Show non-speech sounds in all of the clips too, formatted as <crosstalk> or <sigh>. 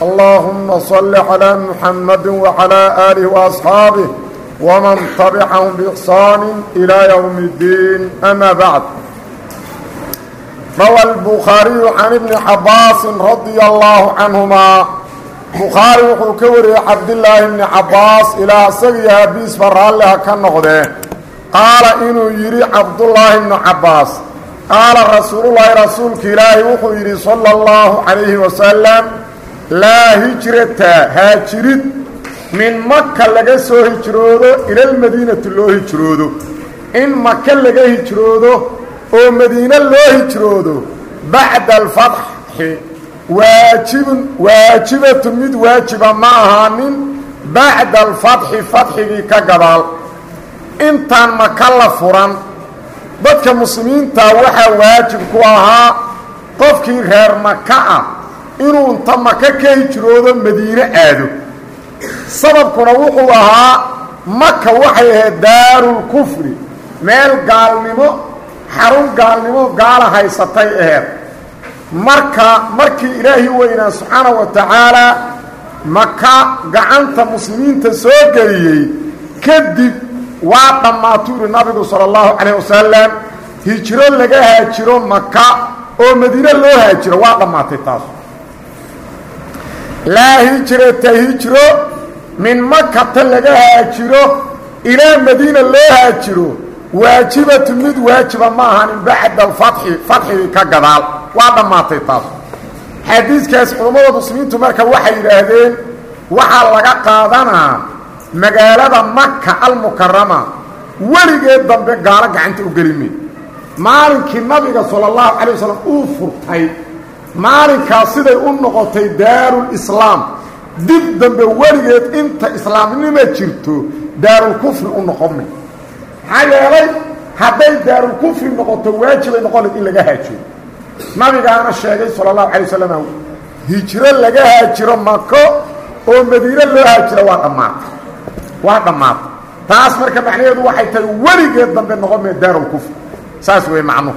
allahuma salli calaa muxamadi wacalaa aalih waasxaabih wman tabicahum biixsaani ilaa ywmi اddiin ama bacd rawa albukhaariyu can ibni cabbaasin radia allaahu canhumaa bukhaari wuxuu ka wariyey cabdillaahi ibni cabbaas ilaa isagiyo aabiisba raalliha ka noqdee qaala inuu yidhi cabdullaahi ibnu cabbaas qaala rasuululaahi rasuulka ilaahi wuxuu yidhi sala اllahu calayhi wasalam laa hijrata haajirid min maka laga soo hijroodo ilalmadiinati loo hijroodo. In maka laga hijroodo oo madiine loo hijroodo bacda alfatxi waajibun waajibatun mid waajiba ma ahaanin bacda alfatxi fatxigii ka gadaal. Intaan maka la furan dadka muslimiinta waxaa waajib ku ahaa qofkii reer maka ah inuu inta maka ka hijroodo madiine aado. Sababkuna wuxuu ahaa maka waxay ahayd daarulkufri meel gaalnimo xarun gaalnimo gaala haysatay aheed. Marka markii ilaahi weynaa subxaana wa tacaalaa maka gacanta muslimiinta soo geliyey kadib waa dhammaatuu yidhi nabigu sala allahu calayh wasalam hijro laga haajiro maka oo madiine loo haajiro waa dhammaatay taas laa hijrata hijro min makata laga haajiro ilaa madiina loo haajiro waajibatu mid waajiba ma ahanin bacda alfatxi fatxigii ka gadaal. Waa dhammaatay taas. Xadiiskaas culammada muslimiintu marka waxay yidhaahdeen waxaa laga qaadanaa magaalada maka almukarama weligeed dambe gaalo gacanta u gelime maalinkii nabiga sala allahu calay wasalam uu furtay maalinkaas siday u noqotay daarulislaam dib dambe weligeed inta islaamnima jirto daarulkufri u noqome maxaa yeelay hadday daarulkufri noqoto waajibay noqonayd in laga haajiyo. Nabigaana sheegay sala allahu calay wasalam hijro laga haajiro mako oo madiine loo haajiro waa dhammaatay waa dhammaatay taas marka macnaheedu waxay tahay weligeed dambe noqon mee daarulkufri saas wey macnuhu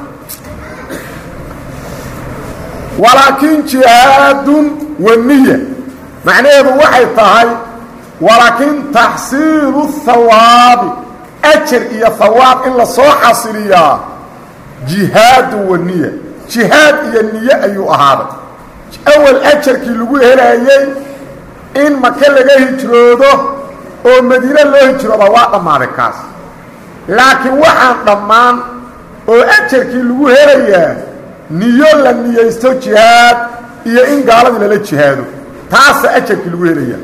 walaakin jihaadun waniya macnaheedu waxay tahay walaakin taxsiilu hawaabi ajar iyo hawaab in la soo xasiliyaa jihaadun waniya jihaad iyo niye ayuu ahaaday awal ajarkii lagu helaayey in maka laga hijroodo oo madiine loo hijrooda waa dhammaaday kaas. Laakiin waxaan dhammaan oo ajarkii lagu helayaa niyo la niyaysto jihaad iyo in gaaladii lala jihaado. Taasa ajarkii lagu helayaa.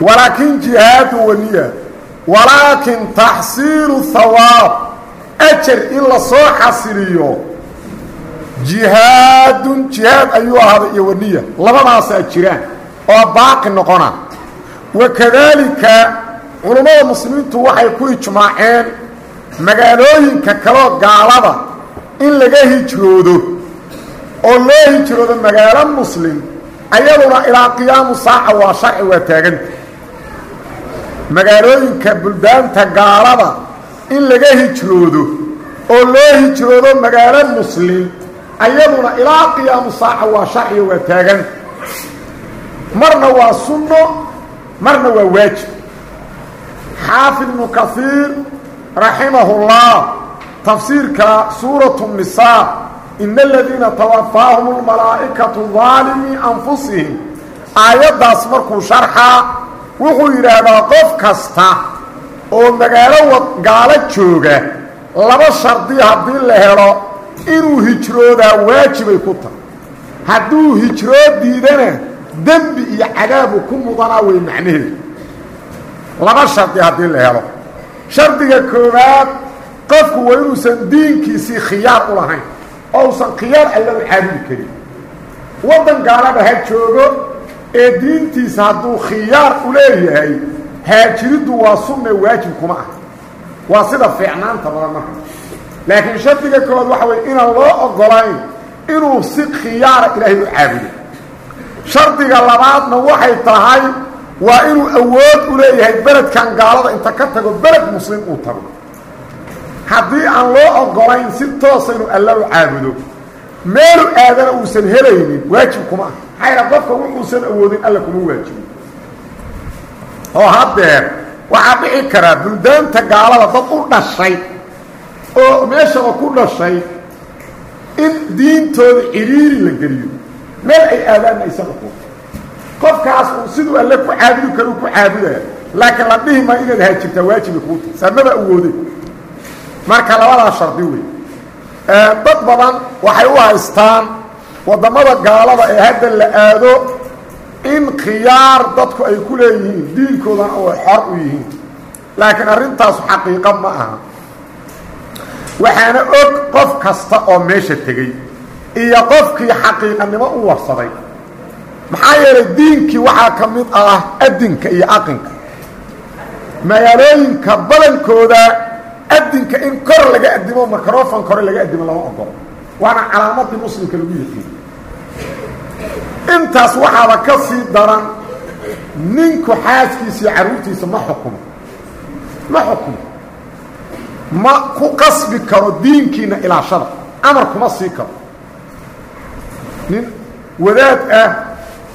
Walaakin jihaadu waniya walaakin taxsiilu hawaab ajar in la soo xasiliyo jihaadun jihaad ayuu ahaaday iyo waniya labadaasaa jiraan oo baaqi noqona. Wakadaalika culummada muslimiintu waxay ku ijmaaceen magaalooyinka kaloo gaalada in laga hijroodo oo loo hijroodo magaalo muslim ayaduna ilaa qiyaamu saaca waa sharci waa taaganta magaalooyinka buldaanta gaalada in laga hijroodo oo loo hijroodo magaalo muslim ayaduna ilaa qiyaamu saaca waa sharciga waa taagan. Marna waa sunno marna waa waajib. Xaafid ibnu kaiir raximahullah tafsiirka suuratu nisaa ina aladiina tawafaahum lmalaa'ikatu daalimii anfusihim aayaddaas markuu sharxaa wuxuu yidhaahdaa qof kasta oo magaalo gaalo jooga laba shardi haddii la helo inuu hijroodaa waajibay ku tahay hadduu hijroo diidana dembi iyo cadaabu ku mudanaa wey macnaheedu laba shardi haddii la helo shardiga koowaad qofku waa inuusan diinkiisii khiyaar u lahayn oo usan khiyaar alla u caabudi karin. Waddan gaalaba ha joogo ee diintiisa hadduu khiyaar u leeyahay haajiriddu waa sunne waajib kuma ah. Waa sida fiicnaanta badan marka. Laakiin shardiga koowaad waxa weye inaan loo ogolayn inuu si khiyaara ilaahay u caabudo. Shardiga labaadna waxay tahay waa inuu awood u leeyahay beledkan gaalada inta ka tago beled muslim uu tago haddii aan loo ogolayn si toosa inuu alla u caabudo meelu aadana uusan helaynin waajib kuma ah maxayna qofka wuxuusan awoodin alla kuma waajibo oo haddeer waxaa dhici karaa buldaanta gaalada dad u dhashay oo meeshaba ku dhashay in diintooda cidhiiri la geliyo. Meel ay aadaanna aysan uqun qofkaas uu siduu alle ku caabudi karo ku caabudaya laakiin la dhihi maa inaad haajirtaa waajiba kuu tahay saamaba awoode marka labadaa shardi wey dad badan waxay u haystaan waddamada gaalada ee hadda la aado in khiyaar dadku ay ku leeyihiin diinkoodana oo xor u yihiin. Laakiin arrintaasu xaqiiqo ma aha. Waxaana og qof kasta oo meesha tegey iyo qofkii xaqiiqanimo u warsaday. Maxaa yeelay diinkii waxaa ka mid ah adinka iyo aqinka. Magaalooyinka badankooda adinka in kor laga adimo microfon kore laga adimo lama ogolo waana calaamadii muslimka lagu yaqiin intaas waxaaba ka sii daran ninku xaaskiisa iyo carruurtiisa ma xukumo. Ma xukumo. Ma ku qasbi karo diinkiina ilaashada. Amar kuma sii karo. Nin wadaad ah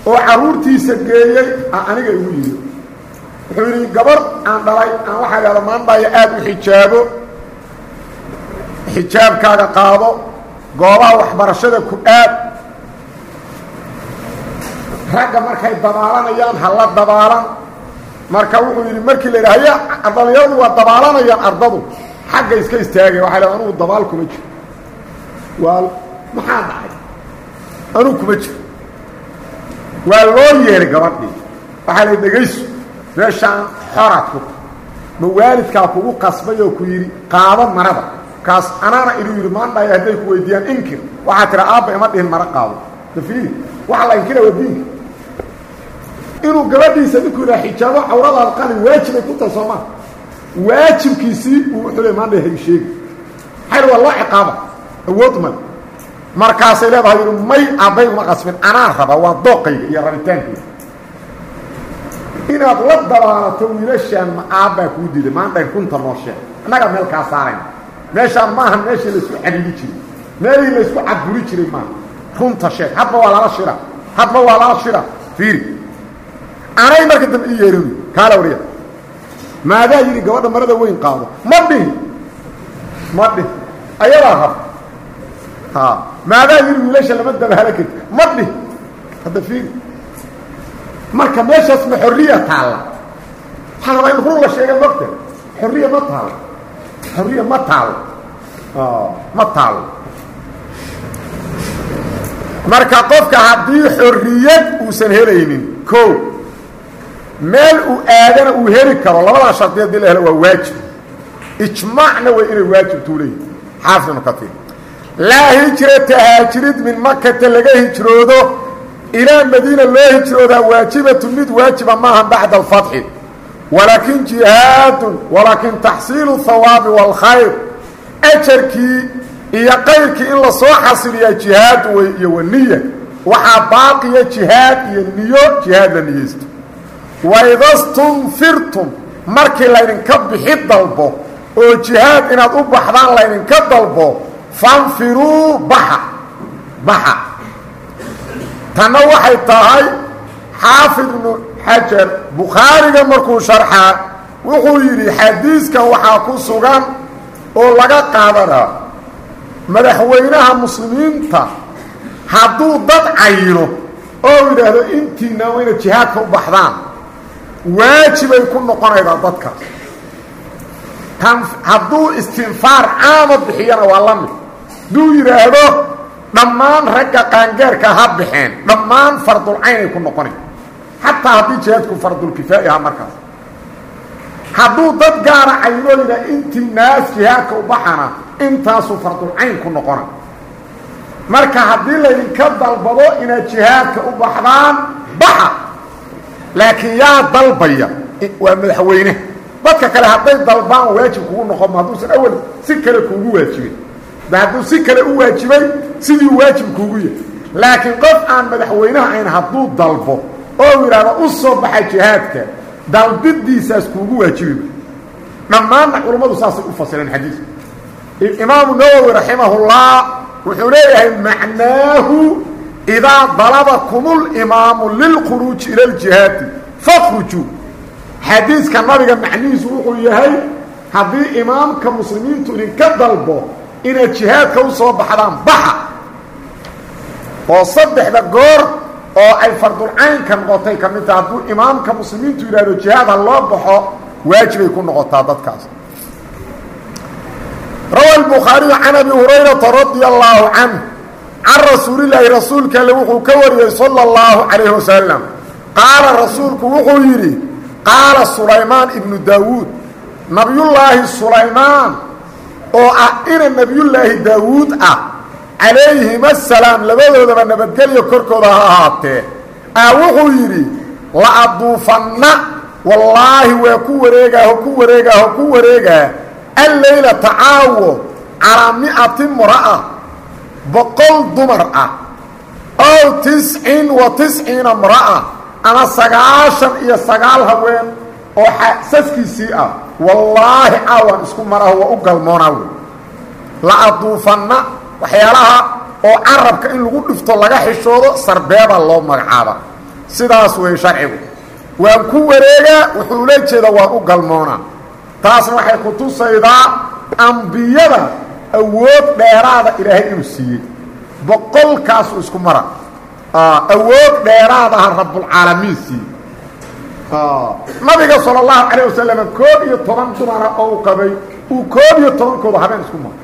oo carruurtiisa geeyey aniga igu yidhi wuxuu yidhi gabar aan dhalay aan waxaa idhahda maandhaayo aada u xijaabo. Xijaabkaaga qaado goobaha waxbarashada ku aad ragga markay dabaalanayaan ha la dabaalan. Marka wuxuu yidhi markii la yidhaha ya dhalinyaradu waa dabaalanayaan ardadu. Xagga iska istaagay waxay dhaha anugu dabaal kuma jiro. Waa maxaa dhacay? Anugu kuma jiro. Waa loo yeehay gabadhii meeshaan xoraad ku ma waalidkaa kugu qasbay oo ku yidhi qaado marada. Kaas anaana inuu yidhi maandhaaya hadday ku weydiiyaan inkir. Waxaa tira aabba ima dhihin mara qaado. Dafiiri waxa la inkira waa diinka inuu gabadhiisa ninkuu yidhaha xijaabo cawradaada qalin waajibay ku tahay soo maa waajibkiisii uu wuxuu le maandhaya hay sheegi. Maxayl waa loo ciqaaba awood male markaasay leedahay yidhi may aabay uma qasbin anaa raba waa dooqayga iyo rabitaankayga inaad la dabaalato wiilashaan ma aabbaa kuu diiday. Maandhayn runta noo sheeg annagaa meel kaa saarayna meeshaan maaha meeshii laysku cadidi jiray. Meelihii laysku cadburi jiray maaha. Runta sheeg. Hadba waa lala shira hadba waa lala shira fiiri. Anay marka dambe ii yeerin kaala wariya maadaa yidhi gabadha marada weyn qaado. Ma dhihi. Ma dhihi. Ayadaa rab ha maadaa yidhi wiilasha lama dabahala karti ma dhihi. Hadda fiiri marka meeshaas ma xorriya taalla waxaa rabaa in run la sheega mogta xorriya ma taalo xorriya ma taalo ma taalo marka qofka haddii xorriyad uusan helaynin ko meel uu aadana uu heli karo labadaa shardi haddii la helo waa waajib. Ijmaacna way inay waajibtuu leeyihi xaafid ibnu katiir laa hijrata haajirid min makata laga hijroodo ilaa madiina loo hijroodaa waajibatu mid waajiba maaha bacda alfatxi walaakin jihaadun walaakin taxsiilu hawaabi waalkhayr ajarkii iyo qayrkii in la soo xasiliyaa jihaad wey iyo waniya waxaa baaqiya jihaad iyo niyo jihaad la niyeysto waidastunfirtum markii laydinka bixi dalbo oo jihaad inaad u baxdaan laydinka dalbo fanfiruu baxa baxa tanna waxay tahay xaafid ibnu xajar bukhaariga markuu sharxaa wuxuu yidhi xadiiskan waxaa ku sugan oo laga qaadanaa madaxweynaha muslimiinta. Hadduu dad cayino oo yidhaahdo intiina waa inaad jihaadka u baxdaan waajibay ku noqonaydaa dadkaas tan hadduu istinfaar caama bixiyana waa la mid. Hadduu yidhaahdo dhammaan ragga qaangaarka ha baxeen dhammaan fardulcaynay ku noqonayn xataa haddii jihaadku fardulkifaa'i aha markaas. Hadduu dad gaara yidhaha intii naas jihaadka u baxana intaasuu fardulcayn ku noqona. Marka haddii laydinka dalbado inaad jihaadka u baxdaan baxa. Laakiin yaa dalbaya waa madaxweyne. Dadka kale hadday dalbaan waajib kugu noqon hadduusan awal si kale kuugu waajibin hadduu si kale u waajibay sidii waajib kuugu yahay. Laakiin qof aan madaxweynaha ayn hadduu dalbo oo yidhaahdo u soo baxa jihaadka dalbidiisaas kuugu waajibiba dhammaanna culammadu saasay u fasireen xadiiska imaamu nawowi raximahullah wuxuu leeyahay macnaahu idaa dalabakum اlimaamu lilkhuruuji ila ljihaadi fakhrujuu xadiiska nabiga macnihiisu wuxuu yahay haddii imaamka muslimiintu idinka dalbo inaad jihaadka u soo baxdaan baxa. Oo saddexda goor oo ay fardulcaynka noqotay ka mid taha hadduu imaamka muslimiintu yidhahdo jihaad ha loo baxo waajibay ku noqotaa dadkaas. Rawa lbukhaariyu can abi hurayrata radia allaahu canh can rasuulilaahi rasuulka wuxuu ka wariyey sala allahu calayhi wasalam qaala rasuulku wuxuu yidhi qaala sulaymaan ibnu daawuud nabiyullaahi sulaymaan oo ah ina nebiyullaahi daawuud ah calayhim asalaam labadoodaba nabadgelyo korkooda ha ahaatee. Aa wuxuu yidhi la aduufanna wallaahi waa ku wareegaa ho ku wareegaa ho ku wareegaa alleylata caawo calaa mi'ati mra'a boqol dumar ah ow tiscin wa tisciina mra'a ama sagaashan iyo sagaal haween oo xasaskiisii ah wallaahi caawaan isku maraho waa u galmoonaa wey la aduufanna waxyaalaha oo carabka in lagu dhifto laga xishoodo sarbeeba loo magacaaba. Sidaas wey sharcigu. Waan ku wareegaa wuxuu la jeeda waan u galmoonaa. Taasna waxay ku tusaydaa ambiyada awood dheeraada ilaahay inuu siiyey. Boqolkaasu isku mara. Awood dheeraadaha rabbulcaalamiin siiyey nabiga sala allahu calayh wasalam koob iyo toban dumara oo u qabay uu koob iyo tobankooda habeen isku mara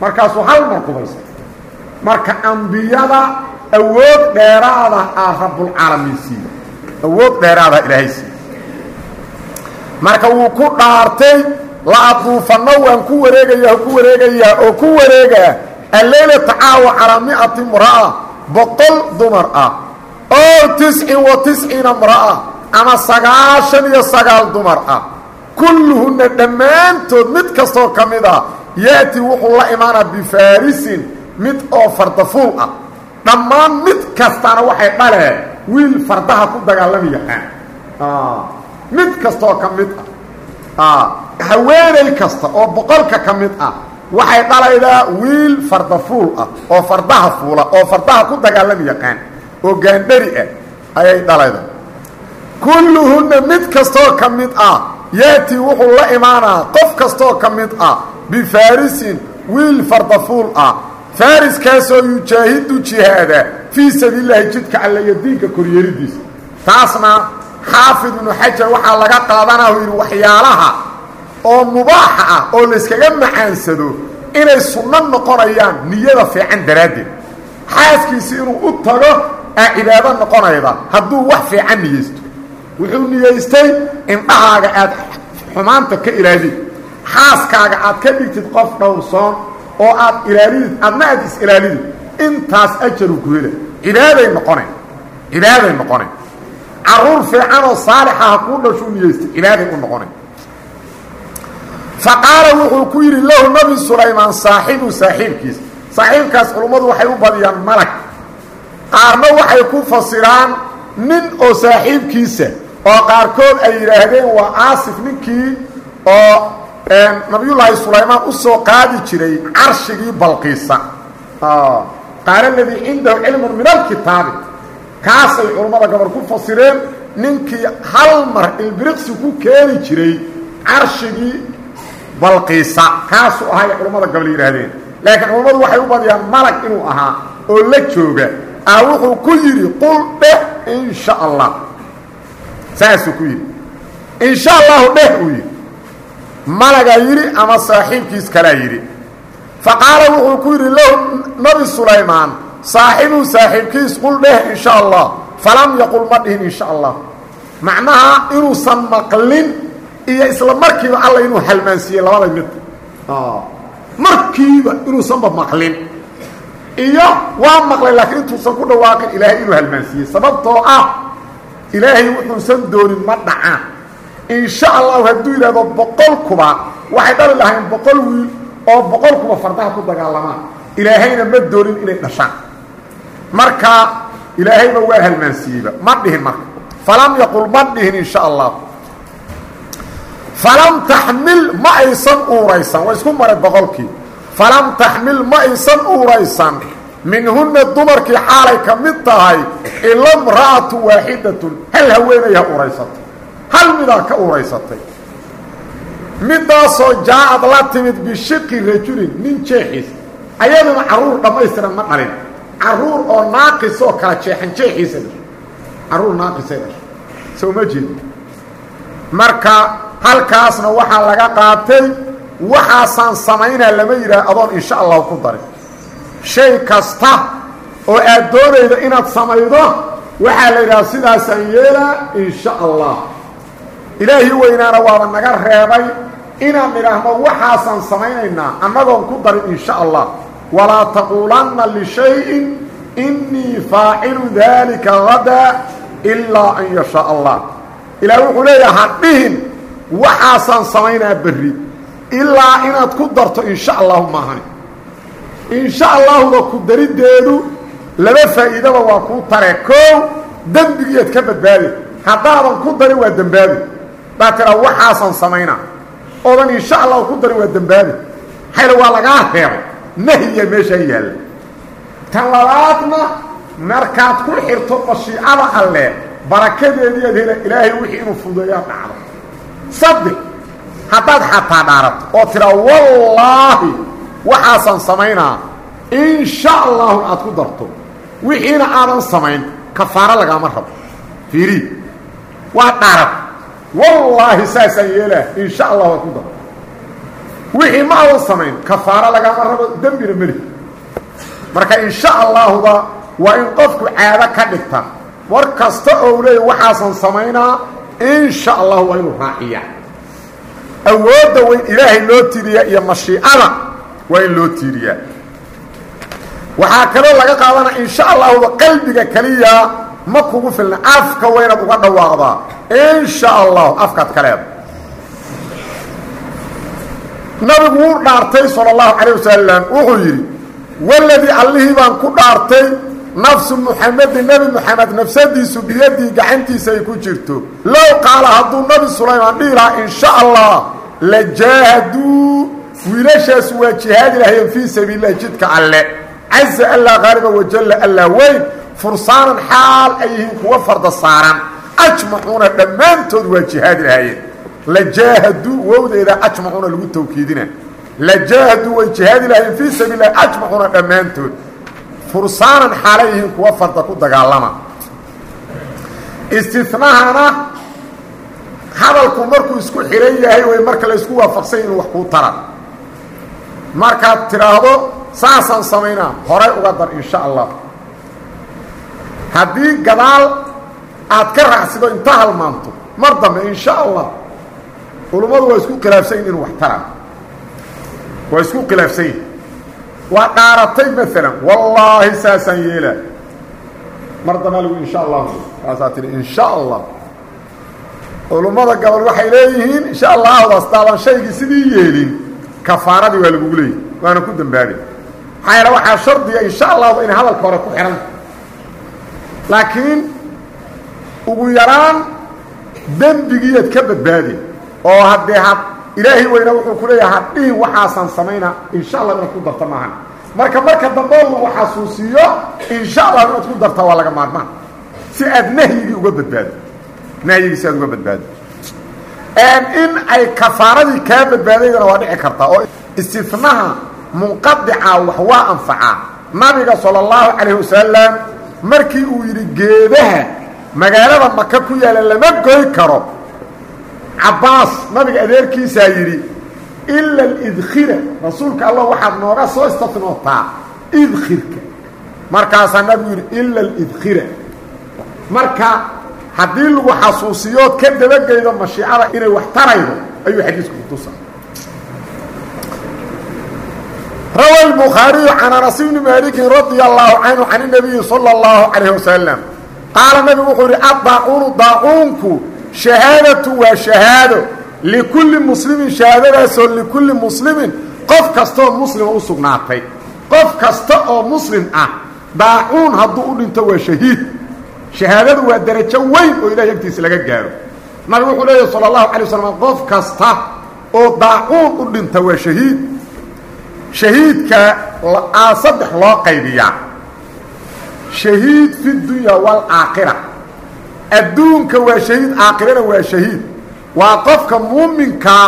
markaasuu hal mar kubaysa marka ambiyada awood dheeraada ah rabbulcaalamiin siiye awood dheeraada ilaahay siiye marka wuu ku dhaartay la aduufanno waan ku wareegayaa ku wareegayaa oo ku wareegaa alleylata caawa calaa mi'ati mra'a boqol dumar ah oo tiscin wa tisciina mra'a ama sagaashan iyo sagaal dumar ah. Kulluhunna dhammaantood mid kastoo ka mid ah yaati wuxuu la imaanaa bifaarisin mid oo fardafuul ah. Dhammaan mid kastana waxay dhaleen wiil fardaha ku dagaalami yaqaan mid kastaoo ka mid ah. Haweenay kasta oo boqolka ka mid ah waxay dhalaydaa wiil fardafuul ah oo fardaha fuula oo fardaha ku dagaalami yaqaan oo gaandhari ah ayay dhalaydaa kulluhunna mid kastaoo ka mid ah yaati wuxuu la imaanaa qof kastaoo ka mid ah bifaarisin wiil fardafuul ah. Faariskaasoo yujaahidu jihaada fii sabiililaahi jidka alle iyo diinka koryeeridiisa. Taasna xaafid ibnu xajar waxaa laga qaadanaa u yidhi waxyaalaha oo mubaaxa ah oo layskaga macaansado inay sunno noqonayaan niyada fiican daraaddeed. Xaaskiisi inuu u tago aa cibaado noqonayda hadduu wax fiican niyeysto wuxuu niyeystay indhahaaga aad xumaanta ka ilaalid xaaskaaga aad ka dhigtid qof dhowrsoon oo aad ilaalidid adna aad is-ilaalidid. Intaas ajaru ku hela cibaaday noqonayn. Cibaaday noqonayn. Caruur fiicanoo saalixa ha kuu dhashuu niyeystay cibaaday u noqonayn. Fa qaala wuxuu ku yidhi lahu nabi sulaymaan saaxibu saaxiibkiisa saaxiibkaas culummadu waxay u badiyaan malag qaarna waxay ku fasiraan nin oo saaxiibkiisa oo qaarkood ay yidhaahdeen waa aasif ninkii oo nabiyullaahi sulaymaan u soo qaadi jiray carshigii balqiisa. Qaala ladii cindahu cilmun min alkitaabi. Kaasay culummada gobor ku fasireen ninkii hal mar ilbiriqsi ku keeni jiray carshigii balqiisa. Kaasuu ahay culummada gobol yidhaahdeen. Laakiin culummadu waxay u badiyaan malag inuu ahaa oo la jooga. A wuxuu ku yidhi qul dheh in allah saasuu ku yidhi. In sha allahu dheh uu yidhi. Malagaa yidhi ama saaxiibkiis kalaa yidhi. Fa qaala wuxuu ku yidhi lahu nabi sulaymaan saaxibuu saaxiibkiis qul dheh in sha allah. Falam yaqul ma dhihin in sha allah. Macnaha inuusan maqlin iyo isla markiiba alla inuu halmaansiiyey labada mid markiiba inuusanba maqlin. Iyo waa maqlay laakiin intuusan ku dhawaaqin ilaahay inuu halmaansiiyey sababtoo ah ilaahay wuxuusan doonin ma dhacaan insha allahu hadduu yidhahdo boqolkuba waxay dhali lahayn boqol wiil oo boqolkuba fardaha ku dagaalamaan ilaahayna ma doonin inay dhashaan. Marka ilaahayba waa halmaansiiyeyba ma dhihin marka. Falam yaqul ma dhihin insha allah. Falam taxmil ma aysan uuraysan. Waa isku maray boqolkii. Falam taxmil ma aysan uuraysan minhunna dumarkii xaalay ka mid tahay ila mra'atu waaxidatun hal haweenaya uuraysatay. Hal midaa ka uuraysatay. Midaasoo jaa-ad la timid bishiqi rajulin nin jeexiis ayaduna carruur dhammaystiran ma dhalin. Carruur oo naaqis oo kala jeexan jeexiisa dhasho carruur naaqisay dhasho soo ma jeedi marka halkaasna waxaa laga qaatay waxaasaan samaynaa lama yidhaah adoon insha allahu ku darin shay kasta oo aad doonaydo inaad samaydo waxaa la yidhaha sidaasaan yeelaa insha allah. Ilaahi weynaana waaba naga reebay inaan nidhaahno waxaasaan samaynaynaa annagoon ku darin insha allah. Walaa taquulanna lishayin innii faacilu daalika hadaa ilaa an yashaa allah. Ilaah wuxuu leeyaha ha dhihin waxaasaan samaynaa berri. Ilaa inaad ku darto insha allahu maahani insha allahuda ku dariddeedu laba faa'iidaba waa kuu tare. Koow dembigiiad ka badbaadi. Haddaadan ku darin waa dembaabi daa tiraa waxaasaan samaynaa oodan insha allahu ku darin waa dembaabi xayla waa lagaa reebay. Nahyiya meeshaa yaalla tan labaadna markaad ku xirto mashiicada alle barakadeediiad hela ilaahay wixii inuu fudeeyaa dhacdo. Saddex haddaad xataa dhaarato oo tiraa wallaahi waxaasaan samaynaa insha allahu aad ku darto wixiina aadan samayn kafaaro lagaama rabo. Fiiri waa dhaarad. Wallaahi saasaan yeelaa insha allahu aad ku darto. Wixii ma aadan samayn kafaaro lagaama rabo dembina meli marka insha allahuda waa in qofku caado ka dhigta. War kasta oo leeya waxaasaan samaynaa insha allahu waa inuu raaciya awoodda weyn ilaahay loo tiiriyaa iyo mashiicada waa in loo tiiriyaa. Waxaa kaloo laga qaadanaa insha allahuda qalbiga keliya ma kugu filna afka waynaad uga dhawaaqdaa. Insha allahu afkaad ka leeda nabigu wuu dhaartay sala allahu calayh wasalam wuxuu yidhi waladii allihii baan ku dhaartay nafsu muxamedin nebi moxamed nafsadiisu biyadii gacantiisa ay ku jirto. Low qaala hadduu nabi sulaymaan dhihi lahaa insha allah la jaahaduu wiilashaas waa jihaadi lahayeen fii sabiililahi jidka alle. Caza allaa qaaliba wajalla allaa weyn fursaanan xaal ay yihiin kuwa farda saaran. Ajmacuuna dhammaantood waa jihaadi lahaayeen la jaahaduu wowdeeda ajmacuuna lagu tawkiidina. La jaahaduu way jihaadi lahaayeen fii sabiililahi ajmacuuna dhammaantood. Fursaanan xaalay yihiin kuwa farda ku dagaalama. Istinahana hadalku markuu isku xihan yahay way marka la isku waafaqsany inuu wax kuu tara markaad tidhaahdo saasaan samaynaa horay uga dar insha allah. Haddii gadaal aad ka raacsido inta halmaanto mar dambe insha allah culummadu waa isku khilaafsan yihiin inuu wax tara waa isku khilaafsan yihiin waa dhaaratay maalan wallaahi saasaan yeelaa. Mar dambaa lagu insha allah kaasaa tihi insha allah. Culummada gobol waxay leeyihiin insha allahdaas daadan shaygii sidii yeelin kafaaradii waa lagugu leeyihi waana ku dembaabi maxaa yeele waxaa shardiga insha allahu inay hadalka hore ku xihanta laakiin ugu yaraan dembigiiad ka badbaadi oo haddee had ilaahay weyna wuxuu ku leeyaha hadhihin waxaasaan samaynaa insha allah inaad ku darta maahan. Marka marka dambe lagu xasuusiiyo insha allah inaad ku darta waa laga maarmaan. Si aad nahyigii uga badbaado nahyigii si aad uga badbaado in ay kafaaradii kaa badbaadaydana waa dhici kartaa oo istinaha munqadica wax waa anfacaa nabiga sala allahu calayh wasalam markii uu yidhi geedaha magaalada maka ku yaalla lama goy karo cabbaas nabiga adeerkiisaa yidhi ila alidkhira rasuulka allah waxaad nooga soo istinootaa idkhirka. Markaasaa nabigu yidhi ila alidkhira marka haddii lagu xasuusiyood ka dabageydo mashiicada inay wax taraydo ayuu xadiisku kutusa rawa الbukhaariyu can anas bni maalikin radia allahu canhu can الnabiyi salى اllahu calayh wasalam qaala nabigu wuxuu yidhi addaacuunu daacuunku shahaadatu waa shahaado likulli muslimin shahaadadaasoo likulli muslimin qof kastaoo muslima u sugnaatay qof kasta oo muslim ah daacuun hadduu u dhinto waa shahiid shahaadadu waa darajo weyn oo ilahay agtiisa laga gaaro. Nabigu wuxuu leeyahy sala allahu alay waslam qof kasta oo daacuun u dhinta waa shahiid. Shahiidka aa saddex loo qaybiyaa. Shahiid fi dunya waalaakhira adduunka waa shahiid aakhirana waa shahiid. Waa qofka muuminkaa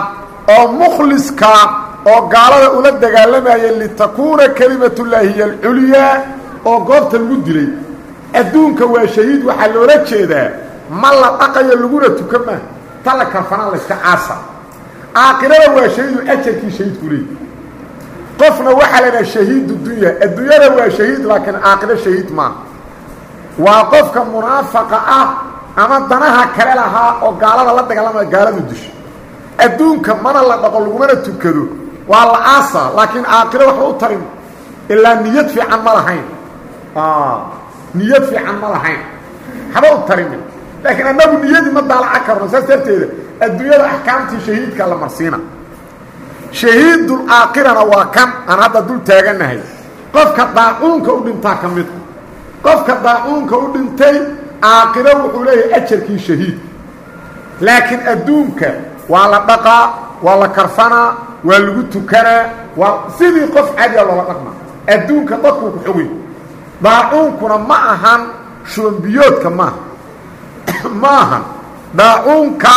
oo mukhliskaa oo gaalada ula dagaalamaya litakuuna kelimatullaahi hiy alculyaa oo goobta lagu dilay adduunka waa shahiid waxaa loola jeedaa ma la dhaqayo laguna tuka maa ta la karfanaan layska aakhirada waa shahiidu ajarkii shahiidku leey qofna waxaa la shahiidu dunya adduunyada waa shahiid laakiin aakhiro shahiid maaha. Waa qofka munaafaqa ah ama danaha kale lahaa oo gaalada la dagaalamaya gaaladu disho adduunka mana la dhaqo lagumana tukado. Waa la aasa laakiin aakhiro waxba u tarin. Ilaa niyad fiican ma lahayn niyad fiican ma lahayn. Haba u tarimi laakiin annagu niyadii ma daalaca karno saas darteeda adduunyada axkaamtii shahiidka la marsiina. Shahiidul aakhirana waa kan aan hadda dul taaganahay. Qofka daacuunka u dhintaa ka mid. Qofka daacuunka u dhintay aakhiro wuxuu leeyahay ajarkii shahiidka laakiin adduunka waa la dhaqaa waa la karfanaa waa lagu tukanaa waa sidii qof cadiya loola dhaqma adduunka dadkuu ku xogay daacuunkuna ma ahan shoombiyoodka maaha ma ahan. <coughs> Daacuunka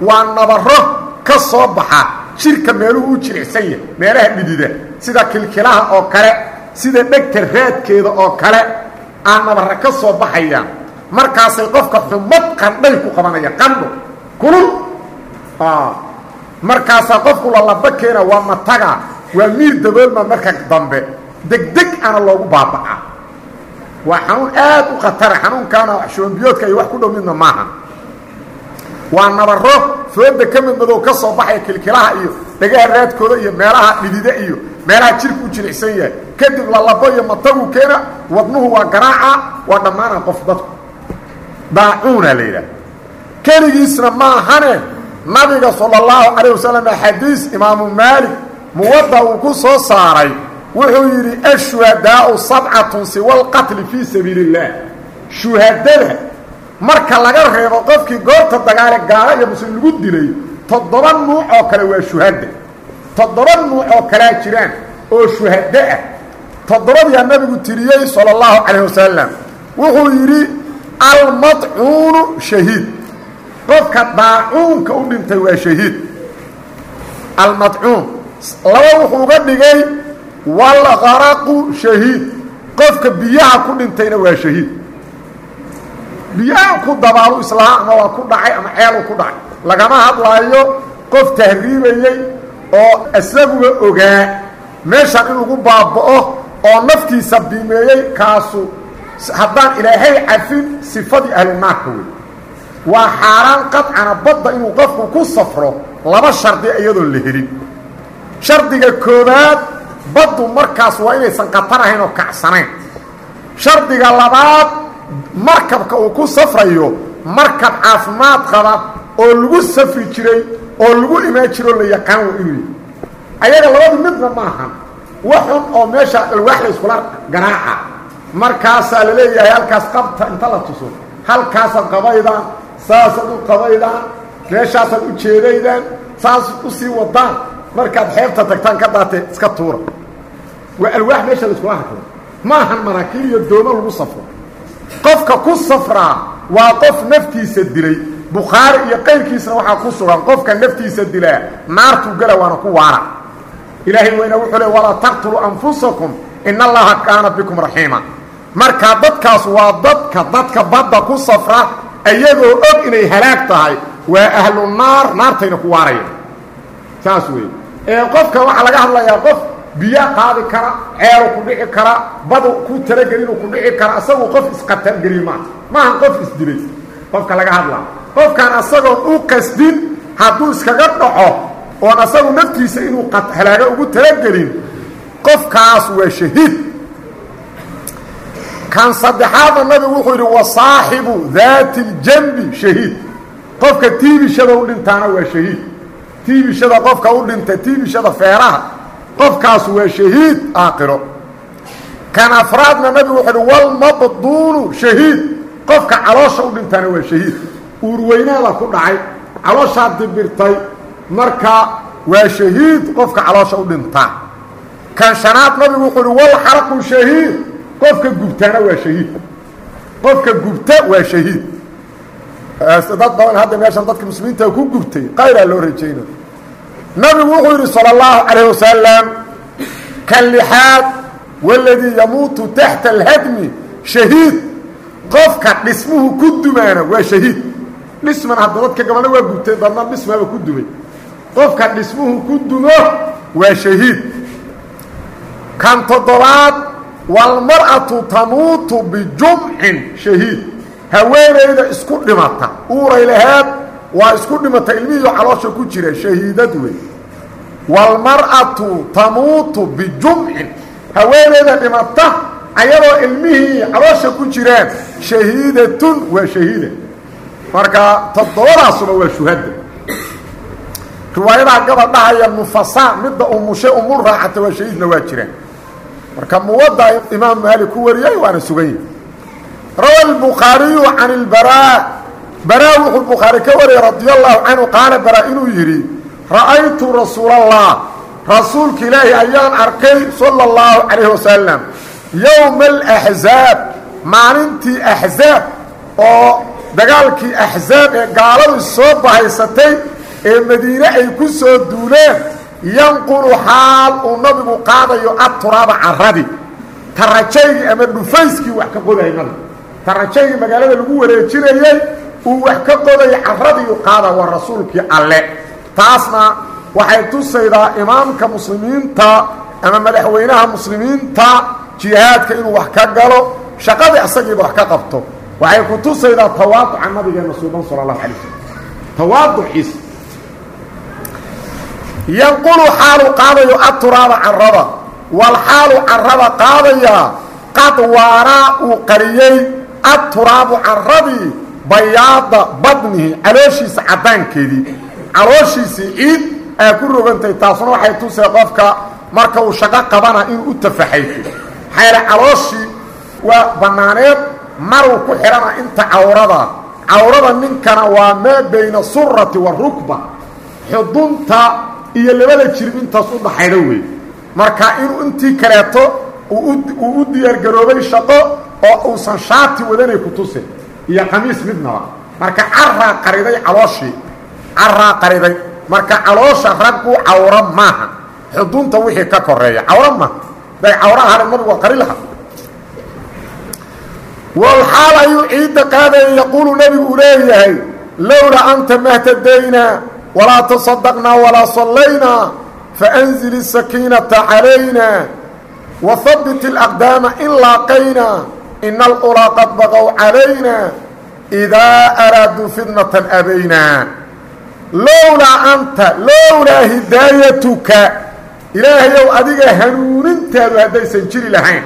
waa nabaro ka soo baxa. Jirka meeluhu u jilicsan yahay meelaha dhidida sida kilkilaha oo kale sida dhegta raadkeeda oo kale aan nabare ka soo baxayaan. Markaasay qofka xumad qandhay ku qabanaya qandho kulul. Markaasaa qofku lalaba keena waa mataga waa miir daboolma marka dambe? Degdeg ana loogu baaba'aa waa xanuun aad u khatara xanuunkaana shoombiyoodka iyo wax ku dhow midna maaha waa nabaro fooda ka mid madow ka soo baxaya kilkilaha iyo dhagaha raadkooda iyo meelaha dhidida iyo meelaha jirka u jilicsan yahay. Kadib lalabo iyo matagu keena wadnuhu waa garaaca waa dhammaana qof dadku daacuuna la yidhaah keligiisna maahane nabiga sala allahu calayh wasalam xadiis imaamu maalik muwadda uu ku soo saaray wuxuu yidhi ashuhadaau sabcatun siwa alqatli fii sabiili اllaah shuhadada marka laga reebo qofkii goobta dagaale gaalo iyo muslim lagu dilay toddoba nuuc oo kale waa shuhada. Toddoba nuuc oo kalea jiraan oo shuhado ah. Toddobadiyaa nabigu tiriyey sala allahu calayh wasalam wuxuu yidhi almadcuunu shahiid. Qofka daacuunka u dhintay waa shahiid. Almadcuun laba wuxuu uga dhigay walgaraqu shahiid qofka biyaha ku dhintayna waa shahiid biyaha ku dabaalu islaha ama waa ku dhacay ama ceelu ku dhacay lagama hadlaayo qof tahriibayey oo isaguba ogaa meeshan in lagu baaba'o oo naftiisa bimeeyey kaasu haddaan ilaahay cafin sifadii ahlunaarka wey waa xaaraan qadcana badda inuu qofku ku safro laba shardi iyadoon la helin shardiga koowaad baddu markaas waa inaysan qatar ahayn oo kacsanayn shardiga labaad markabka uu ku safrayo markab caafimaad qaba oo lagu safri jiray oo lagu imaan jiroo la yaqaan wa inuu ayaga labadu midna maahan waxun oo meesha alwaax la iskula garaaca. Markaasaa la leeyahay halkaas qabta inta la tuso. Halkaasaad qabaydaan saasaad u qabaydaan meeshaasaad u jeedaydaan saas u sii wadaan markaad xeebta tagtaan ka daatee iska tuura waa alwaax meesha la iskula harkado maahan maraakiib iyo doomo lagu safro. Qofka ku safraa waa qof naftiisa dilay. Bukhaari iyo qayrkiisna waxaa ku sugan. Qofka naftiisa dilaa naartuu gala waana ku waara. Ilaahay weyna wuxuu le walaa taqtuluu anfusakum in allaha kaana bikum raxiima. Marka dadkaas waa dadka dadka badda ku safra iyagoo og inay halaag tahay waa ahlu naar naartayna ku waaraya saas wey ee qofka waxaa laga hadlayaa qof biyo qaadi kara ceelu ku dhici kara badu ku talagelinu ku dhici kara asagu qof isqatargeliy maaha maaha qof isdilay qofka laga hadlaa. Qofkaan asagoon u qasdin hadduu iskaga dhaco oon asagu naftiisa inuu halaago ugu talagelin qofkaas waa shahiid. Kan saddexaadna nabigu wuxuu yidhi wa saaxibu daati اljambi shahiid. Qofka tiibishada u dhintaana waa shahiid tiibishada qofka u dhinta tiibishada feeraha qofkaas waa shahiid aakhiro. Kan afraadna nabigu wuxuu uhi walmabduunu shahiid. Qofka caloosha u dhintaana waa shahiid. Uurweynaada ku dhacay calooshaa dibirtay marka waa shahiid qofka caloosha u dhintaa. Kan shanaad nabigu wuxuu uhi walxaraqu shahiid. Qofka gubtaana waa shahiid. Qofka gubta waa shahiid dad badan hadda meeshan dadka muslimiinta ku gubtay qayraa loo rajayna nabigu wuxuu yidhi salى اllahu calayh wasalam kan lixaad waladii yamuutu taxta alhadmi shahiid. Qofka dhismuhu ku dumaana waa shahiid. Dhismana hadda dadka gabalna waa gubtay dadna dhismaaba ku dumay. Qofka dhismuhu ku dumo waa shahiid. Kan toddobaad walmar'atu tamuutu bijumcin shahiid haweenayda isku dhimata. Uuray laheed waa isku dhimata. Ilmihiiyo caloosha ku jira shahiidad wey walmar'atu tamuutu bijumcin haweenayda dhimata ayadoo ilmihii caloosha ku jiraan shahiidatun waa shahiida. Marka toddobadaasuna waa shuhada. Riwaayadaha gabal dhahaya nufasa midda umushe umul raacata waa shahiidna waa jiraan. Marka muwadda imaam maalik ku wariyay waana sugan yahi rawa الbukhaariyu can اlbaraa baraa wuxuu bukhaari ka wariyay radi allahu canhu qaala baraa inuu yidhi ra'aytu rasuul allah rasuulka ilaahi ayaan arkay salى اllahu calayh wasalam yowma alaxzaab maalintii axzaab oo dagaalkii axzaab ee gaaladu soo bahaysatay ee madiine ay ku soo duuleen yanqulu xaal uu nabigu qaadayo aturaaba caradi tarajaygii ama dhufayskii wax ka qodayay nabigu tarajaygii magaalada lagu wareejinayey uu wax ka qodaya caradiiu qaada waa rasuulkii alle. Taasna waxay tusaydaa imaamka muslimiinta ama madaxweynaha muslimiinta jihaadka inuu wax ka galo shaqadii asagiiba wax ka qabto. Waxay ku tusaydaa tawaaduca nabigeena suuban sala allahu alay slm tawaaduciisa yanqulu xaalu qaadayo aturaaba carada wal xaalu carada qaadayaa qad waaraa uu qariyey aturaabu caradii bayaada badnihi calooshiisa caddaankeedii. Calooshiisii ciid aa ku rogantay taasuna waxay tusay qofka marka uu shaqo qabana inuu u tafaxayto maxaayale calooshii waa bannaaneed maruu ku xidhana inta cawrada. Cawrada ninkana waa maa bayna surati wa rukba xudunta iyo labada jirib intaas u dhaxayda wey marka inuu intii kaleeto uu u diyaargaroobay shaqo oo uusan shaati wadanay ku tusin iyo qamiis midnaba. Marka caraa qariday calooshii. Caraa qariday. Marka caloosha raggu cawro maaha. Xudunta wixii ka koreeya cawro maaha day cawra hale nabigu waa qari laha walxaal ayuu ciidda qaadayay yaquulu nebigu uu leeyahay lowlaa anta mahtadaynaa walaa tasadaqnaa walaa sallaynaa faanzil isakiinata calaynaa wahabbit alaqdaama ina alulaa qad baqow calayna idaa araaduu fitnatan abaynaa lowlaa anta lowlaa hidaayatuka ilaahayow adiga hanuunintaadu haddaysan jiri lahayn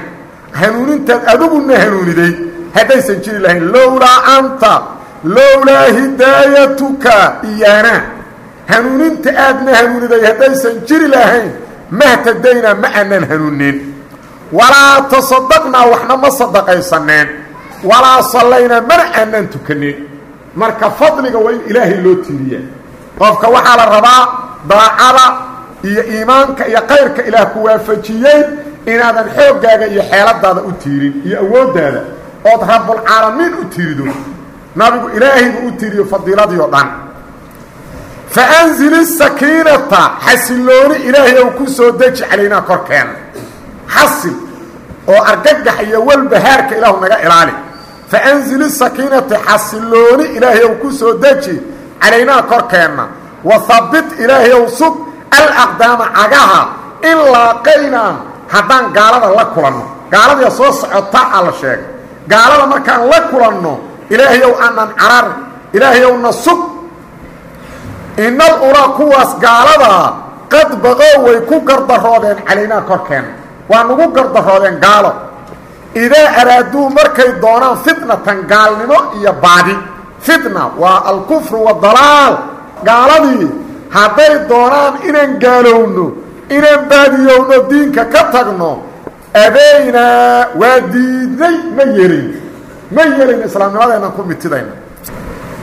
hanuunintaad adiguna hanuuniday haddaysan jiri lahayn lowlaa anta lowlaa hidaayatuka iyaana hanuuninta aadna hanuuniday haddaysan jiri lahayn mahtadaynaa ma aanan hanuunin walaa tasadaqnaa waxna ma sadaqaysaneen walaa sallaynaa mana aanan tukanin marka fadliga waa in ilaahay loo tiiriya qofka waxaa la rabaa daacada iyo iimaanka iyo kayrka ilaah ku waafajiyey inaadan xooggaaga iyo xeeladaada u tiirin iyo awooddaada ood rabbulcaalamiin u tiirido nabigu ilaahaybu u tiiriyo fadiiladii o dhan. Faanzil isakiinata xasilooni ilaahay ou ku soo deji calaynaa korkeena xasil oo argagax iyo walbahaarka ilaahu naga ilaali. Faanzil isakiinata xasilooni ilaahay ou ku soo deji calaynaa korkeenna. Wahabbit ilaahay ow sug alaqdaama cagaha in laaqaynaa haddaan gaalada la kulanno. Gaaladiia soo socota a la sheegay. Gaalada markaan la kulanno ilaahayow aanan carar ilaahayowna sug. Inal ulaa kuwaas gaaladaa qad way ku gardaroodeen calaynaa korkeenna waa nagu gardaroodeen gaalo. Idaa araaduu markay doonaan fitnatan gaalnimo iyo baadi. Fitna waa alkufru wadalaal gaaladii hadday doonaan inaan gaalowno inaan baadiyowno diinka ka tagno abaynaa waa diidnay ma yeelin. Ma yeelin islaamnimadeennan ku mitidayna.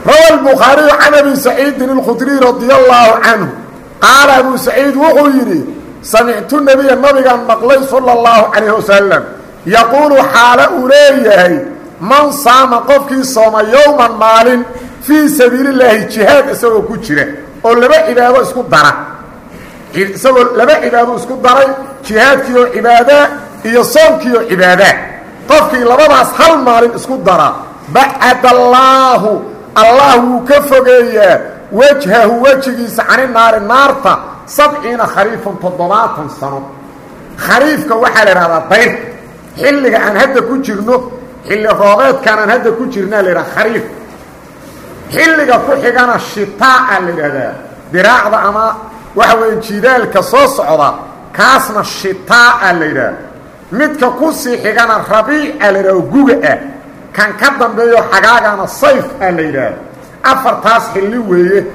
Rawa albukhaariyu can abi saciidin alkhudriy radia allaahu canhu. Qaala abuu saciid wuxuu yidhi samictu nebiya nabigaan maqlay sala allahu calayh wasalam yaquulu xaale uu leeyahay man saama qofkii sooma yowman maalin fii sabiilillaahi jihaad isagoo ku jira oo laba cibaado isku dara isagoo laba cibaado isku daray jihaadkii oo cibaadaa iyo soomkii oo cibaadaa qofkii labadaas hal maalin isku dara bacad allaahu allah wuu ka fogeeyaa wejhahu wejigiisa cani naari naarta sabciina khariifan toddobaatan sano. Khariifka waxaa la idhahdaa dayrka xilliga aan hadda ku jirno xilli roobeedkaan aan hadda ku jirnaa la yidhaha khariif. Xilliga ku xigana shitaa'a la yidhahdaa. Diraacda ama waxa weeye jidaalka soo socda kaasna shitaa'a la yidhaha midka ku sii xigana rabiica la yidhaha guga ah. Kan ka dambeeyo xagaagana sayf a la afartaas xilli weeye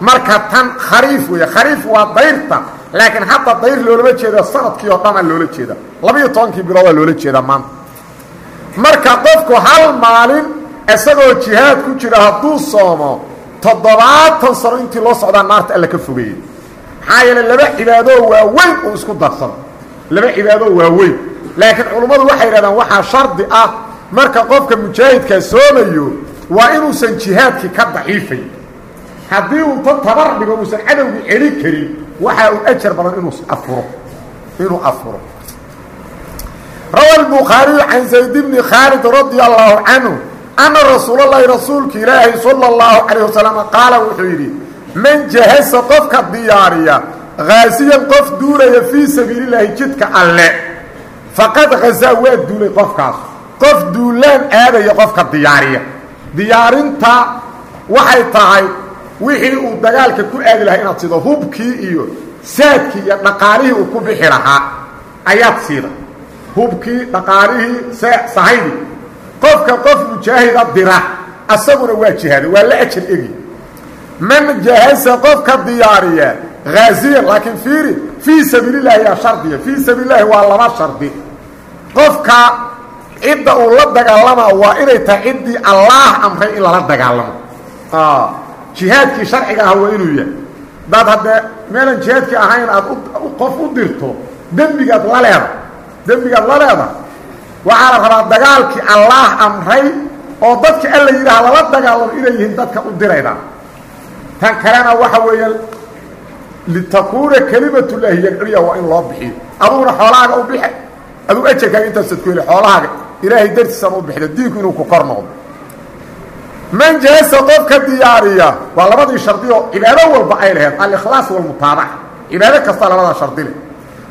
marka tan khariif weeye khariif waa dayrta laakiin hadda dayr loolama jeeda sannadkii oo dhanaa loola jeeda. labaiyo tobankii biloodaa loola jeedaa maanta. Marka qofku hal maalin isagoo jihaad ku jira hadduu soomo toddobaatan sano intii loo socdaa naarta alla ka fogeeyey. Maxaa yeele laba cibaadoo waaweyn uu isku darsado laba cibaadoo waaweyn. Laakiin culummadu waxay yidhahdaan waxaa shardi ah marka qofka mujaahidkaa soomayo waa inuusan jihaadkii ka daciifay haddii unta tabar dhigo uusan cadowgii celi karin waxaa uu ajar badan inuu afuro. Inuu afuro. Rawa albukhaariyu can zayd bni khaalid radia allaahu canhu anna rasuulalahi rasuulka ilaahi sala اllahu calayh wasalam qaala wuxuu yidhi man jahasa qofka diyaariya haasiyan qof duulaya fii sabiilillaahi jidka alle faqad hazaa waa duulay qofkaas. Qof duulaan aadaya qofka diyaariya. Diyaarinta waxay tahay wixii uu dagaalka ku aadi lahaa inaad sido hubkii iyo saadkii iyo dhaqaalihii uu ku bixi lahaa ayaad siida. Hubkii dhaqaalihii sahaydii qofka qof mujaahida dira asaguna waa jihaada waa la ajar egi. Man jahasa qofka diyaariya haaziyan laakiin fiiri fii sabiilillahi yaa shardiya. Fii sabiilillahi waa laba shardi. Qofka cidda uu la dagaalamaa waa inay tahay ciddii allaah amray in lala dagaalamo jihaadkii sharciga ah waa inuu yahay. Daad haddee meelan jihaadkii ahayn aad qof u dirto dembigaad la leeda dembigaad la leeda waxaa la rabaa dagaalkii allaah amray oo dadka alla yidhaah lala dagaalamo inay yihiin dadka u dirayda. Tan kalena waxa weeye litakuuna kelimatullaahi yagciliya waa in loo bixiyo. Aduguna xoolahaaga u bixe aduu ajarkaaga intaasaad ku heli xoolahaaga ilaahay dartiisaan u bixida diinku inuu ku kor noqdo man jaasa qofka diyaariya waa labadii shardi oo cibaado walba ay laheyd alikhlaas walmutaabaca cibaado kasta labadaa shardi leh.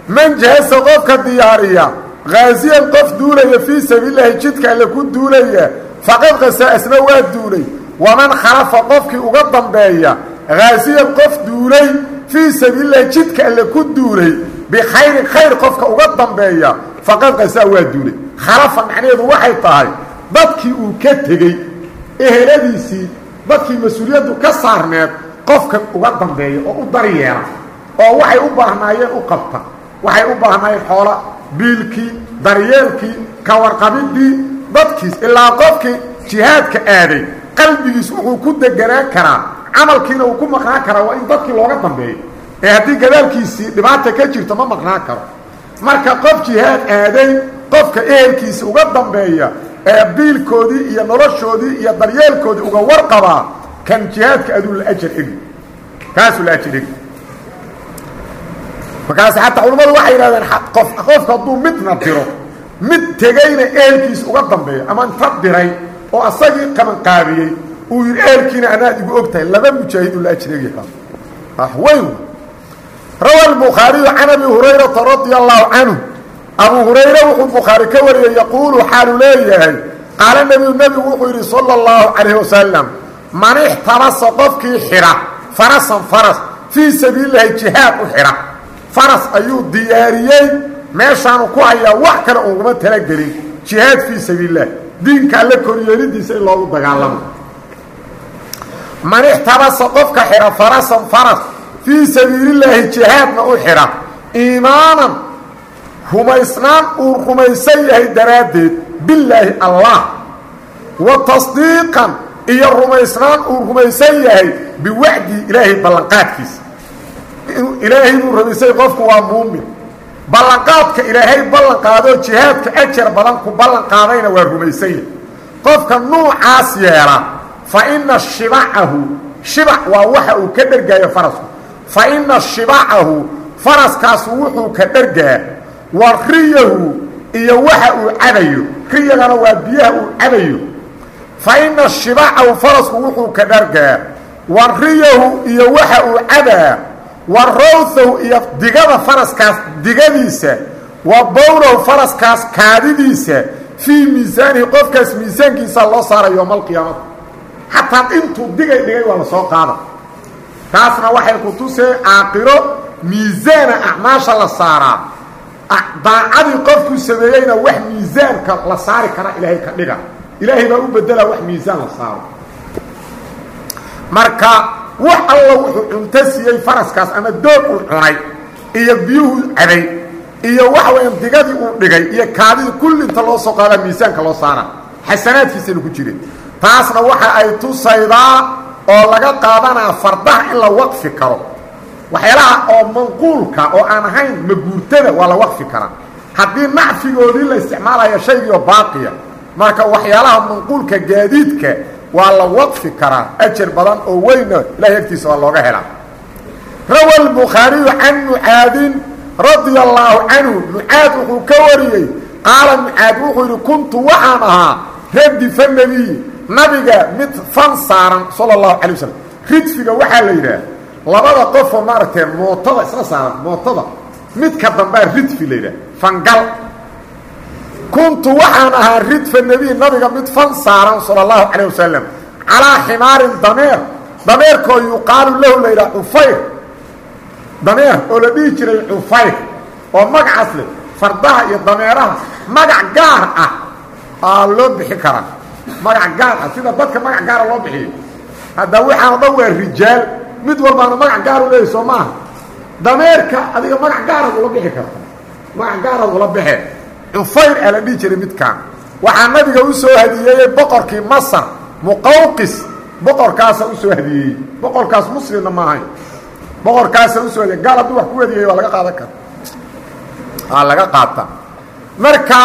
Man jaasa qofka diyaariya haaziyan qof duulaya fii sabiilillaahi jidka alle ku duulaya faqad qasaa asna waa duulay. Waman khalafa qofkii uga dambeeya haaziyan qof duulay fii sabiilillahi jidka alle ku duulay. Bikhayrin khayr qofka uga dambeeya faqad qasaa waa duulay. Khalafa macnaheedu waxay tahay dadkii uu ka tegey eheladiisii dadkii mas'uuliyaddu ka saarneed qofka uga dambeeya oo u daryeela oo waxay u baahnaayeen u qabta waxay u baahnaayeen xoola biilkii daryeelkii ka warqabidii dadkiis ilaa qofkii jihaadka aaday qalbigiis wuxuu ku deganaan karaa camalkiina uu ku maqnaan karaa waa in dadkii looga dambeeyo ee haddii gadaalkiisii dhibaata ka jirto ma maqnaan karo. Marka qof jihaad aaday qofka ehelkiisi uga dambeeya ee biilkoodii iyo noloshoodii iyo daryeelkoodii uga warqabaa kan jihaadka aduu la ajar egi kaasuu la ajar egi markaas xataa culammadu waxay yidhahdeen qof qofku hadduu midna diro mid tegayna ehelkiisa uga dambeeyo ama inta diray oo asagii qabanqaabiyey uu yidhi ehelkiina anaad igu og tahay laba mujaahiduu la ajar egi ah weyn rawa albukhaariyu can abi hurayrata radia allahu canhu abu hurayre wuxuu bukhaari ka wariyey yaquulu xaalu leeyahay. Qaala nebiyu nebigu wuxuu yidhi sala اllahu calayh wasalam man ixtabasa qofkii xidha farasan faras fii sabiililahi jihaad u xidha faras ayuu diyaariyey meeshaanu ku hayaa wax kale uguma talagelin. Jihaad fii sabiil lah diinka alle koryeelidiisa in loogu dagaalamo. Man ixtabasa qofka xidha farasan faras fii sabiilillaahi jihaadna u xidha iimaanan rumaysnaan uu rumaysan yahay daraaddeed billaahi allah. Wa tasdiiqan iyo rumaysnaan uu rumaysan yahay biwacdii ilaahay ballanqaadkiisa. Ilaahay buu rumaysay qofku waa muumin. Ballanqaadka ilaahay ballanqaadoo jihaadka ajar badan ku ballanqaadayna waa rumaysan yahay. Qofka nuucaas yeela fa inna shibacahu shibac waa waxa uu ka dhergaayo farasku. Fa inna shibacahu faraskaasu wuxuu ka dhergaa wa riyahu iyo waxa uu cabayo. Riyagana waa biyaha uu cabayo. Fa inna shibacahu farasku wuxuu ka dhergaa wa riyahu iyo waxa uu cabaa. Wa rawthahu iyo digada faraskaas digadiisa. Wa bowlahu faraskaas kaadidiisa. Fii miisaanihi qofkaas miisaankiisa loo saara yowma alqiyaamada xataa intuu digay dhigay waa la soo qaada. Taasna waxay ku tusee caaqiro miisaana acmaasha la saaraa daacadii qofku sameeyeyna wax miisaanka la saari kara ilaahay ka dhiga. Ilaahay baa u bedelaa wax miisaan la saaro. Marka wax alla wuxuu cunto siiyey faraskaas ama doog uu cunay iyo biyuhu cabay iyo waxa weeyaan digadii uu dhigay iyo kaadidii kulli inta loo soo qaadaa miisaanka loo saara. Xasanaadkiisana ku jireen taasna waxa ay tusaydaa oo laga qaadanaa fardaha in la waqfi karo waxyaalaha oo manquulka oo aan ahayn maguurtada waa la waqfi karaa. Haddii nacfigoodii la isticmaalayo shaygiioo baaqiya marka waxyaalaha manquulka gaadiidka waa la waqfi karaa ajar badan oo weyna ilahay agtiisa waa looga helaa. Rawa albukhaariyu can mucaadin radia allaahu canhu mucaad wuxuu ka wariyey qaala mucaad wuxuu yidhi kuntu waxaan ahaa radifa nebiy nabiga mid fan saaran sala allahu calay wasalam ridfiga waxaa la yidhaah labada qofoo maaragtay mootada isla saaran mootada midka dambaa ridfi la yidhaah fangal. Kuntu waxaan ahaa ridfa nebiy nabiga mid fan saaran sala allahu calayh wasalam calaa ximaarin dameer. Dameerkoo yuqaalu lahu la yidhaha cufayr. Dameer oo la dhihi jiray cufayr. Oo magacaas leh fardaha iyo dameeraha magac gaar ah aa loo bixi karaa. Magac gaar ah sida dadka magac gaara loo bixiyo. Hadda waxaan o dhan waa rijaal mid walbaana magac gaaru leeyahy soo maaha dameerka adiga magac gaaraad ula bixi karta. Magac gaaraad ula baxee cufayr aa la dhihi jiray midkaan. Waxaa nabiga u soo hadiyeeyey boqorkii masar muqawqis. Boqorkaasa u soo hadiyeeyey boqorkaas muslimna ma ahayn boqorkaasa u soo hadiye gaal hadduu wax ku hadiyey waa laga qaadan kara. Waa laga qaataa marka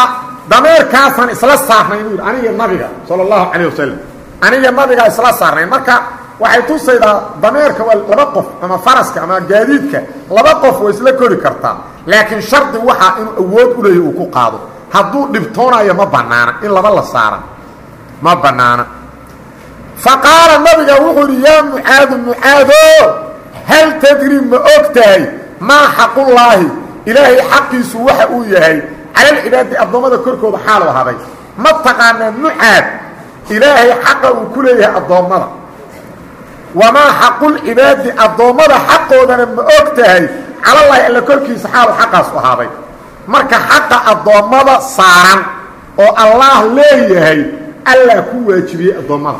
dameerkaasaan isla saarnay inuu yidhi aniga nabiga sala allahu calayh wasalam aniga nabigaa isla saarnay. Marka waxay tusaydaa dameerka waa laba qof ama faraska ama gaadiidka laba qof way isla kori kartaa. Laakiin shardi waxaa inuu awood u leeyahy uu ku qaado. Hadduu dhibtoonayo ma bannaana. In laba la saara ma bannaana. Fa qaala nabiga wuxuu yidhi yaa mucaadu mucaado hal tadri ma og tahay maa xaqullaahi? Ilaahay xaqiisu waxa uu yahay calalcibaadi addoommada korkooda xaalu ahaday ma taqaanaa mucaad? Ilaahay xaqa uu ku leeyahay addoommada wamaa xaqulcibaadi addoommada xaqoodana ma og tahay calallaahi alla korkiisa xaalu xaqaas u ahaaday marka xaqa addoommada saaran oo allaah leeyahay allah ku waajibiyey addoommada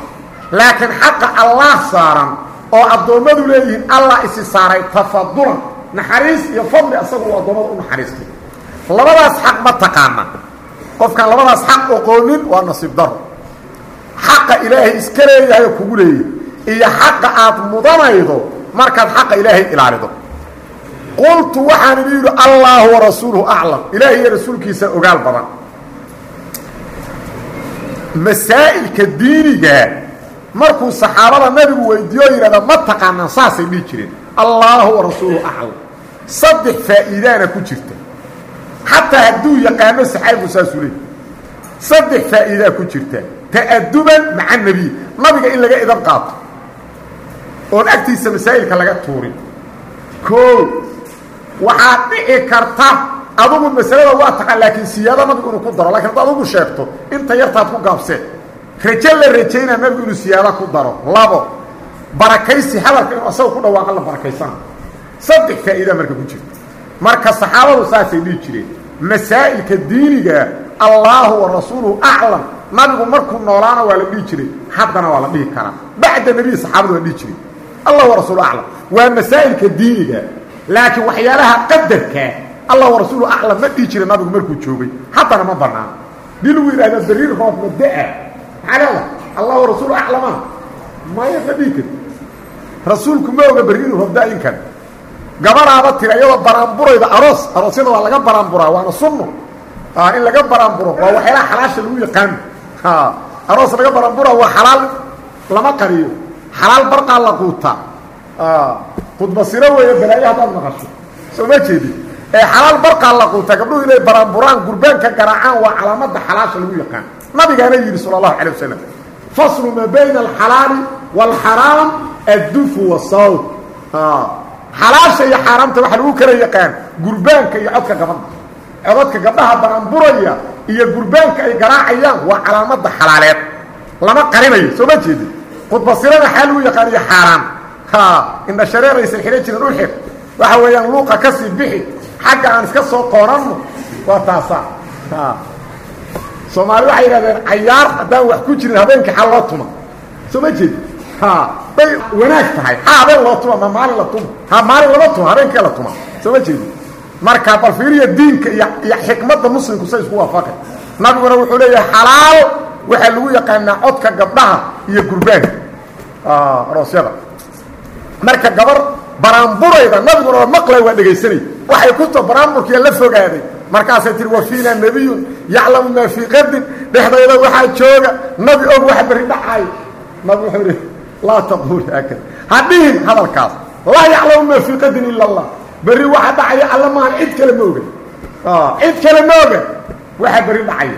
laakiin xaqa allaah saaran oo addoommadu leeyihiin allah isi saaray tafadulan naxariis iyo fadli asagu uu addoommada u naxariistay labadaas xaq ma taqaana qofkaan labadaas xaq oqoonin waa nasiib daro xaqa ilaahay iska leeyahay kugu leeyahay iyo xaqa aad mudanaydo markaad xaqa ilaahay ilaalido. Qultu waxaan idhi yidhi allaahu warasuuluhu aclam. Ilaahay iyo rasuulkiisa ogaal badan. Masaa'ilka diinigaa markuu saxaabada nabigu weydiiyo yidhahda ma taqaanaan saasay dhihi jireen. Allaahu warasuuluhu aclam. Saddex faa'iidaana ku jirta. Xataa hadduu yaqaano saxaabigu saasuu leey saddex faa'iidaa ku jirta. Ta'aduban maca nebiy nabiga in laga idan qaato oon agtiisa masaa'ilka laga tuurin koo waxaad dhici karta adugu masalada waa taqaan laakiin siyaado nabigu ku daro lakiin hadda adugu sheegto inta yartaad ku gaabseen raje la rajaynaa nabigu inuu siyaado ku daro. Labo barakaysi hadalka inuu asaga ku dhawaaqa la barakaysana. Saddex faa'iidaa marka ku jirta marka saxaabadu saasay dhihi jireen masaa'ilka diiniga allaahu wa aclam. Nabigu markuu noolaana waa la dhihi jiray haddana waa la dhihi karaa. Bacda nebiyi saxaabadu waa dhihi jiray allah wa rasuulu aclam waa masaa'ilka diiniga laakiin waxyaalaha qadarkaa allah wa rasuulu aclam ma dhihi jiray nabigu markuu joogay haddana ma banaano dii lagu yidhahda beriir roob mada-a maxaa leedahay allah wa rasuulu aclamana maya ma dhihi kari rasuulku ma oga beriiru roob da'inkan gabadhaaba tira iyadoo baraanburayda aroos aroosyada waa laga baraanburaa waana sunno in laga baraanburo waa waxyaalaha xalaasha lagu yaqaano aroos laga baraanbura waa xalaal lama qariyo xalaal barqaa la quutaa khudbasiro weeye balaayo haddaad maqasho. Soo ma jeedin ee xalaal barqaa la quutaa gabdhuhu inay baraanburaan gurbaanka garaacaan waa calaamada xalaasha lagu yaqaan. Nabigaana yidhi sala allahu calay wasalam faslu maa bayna alxalaali waalxaraam addufu wasawd xalaasha iyo xaaraamta waxaa lagu kala yaqaan gurbaanka iyo codka gabadha. Codadka gabdhaha baraanburaya iyo gurbaanka ay garaacayaan waa calaamada xalaaleed. Lama qarinayo soo ma jeedin khudbasirada xaa lagu yaqaaniyo xaaraan. Indha shareeraysan xidhan jirin u xir waxa weeyaan luuqa ka sii bixi xagga aan iska soo qoonanno waa taasaa. Soomaali waxay yidhahdeen cayaar haddaan wax ku jirin habeenkii xal loo tuma. Soo ma jeedi. Bay wanaag tahay. Ha habeen loo tuma ma maalin la tuma. Ha maalin lama tuma habeenkii la tuma. Soo ma jeedi. Marka bal fiiriya diinka iyo iyo xikmadda muslimku say isku waafaqay nabiguna wuxuu leeyahay xalaal waxaa lagu yaqaanaa codka gabdhaha iyo gurbaanka aroosyada marka gabar baraanburayda nabiguna maqlay waa dhegaysanay. Waxay ku tao baraanburkiia la fogaaday markaasay tihi wa fiina nebiyun yaclamu maa fii qadin dhexdayda waxaa jooga nabi og waxa berri dhacaayo nabi wuxuu ihi laa taquul haakada ha dhihin hadalkaas laa yaclamu maa fii qadin ila allah. Berri waxa dhacaya alla maahan cid kale ma oga. Cid kale ma waxa berri dhacaya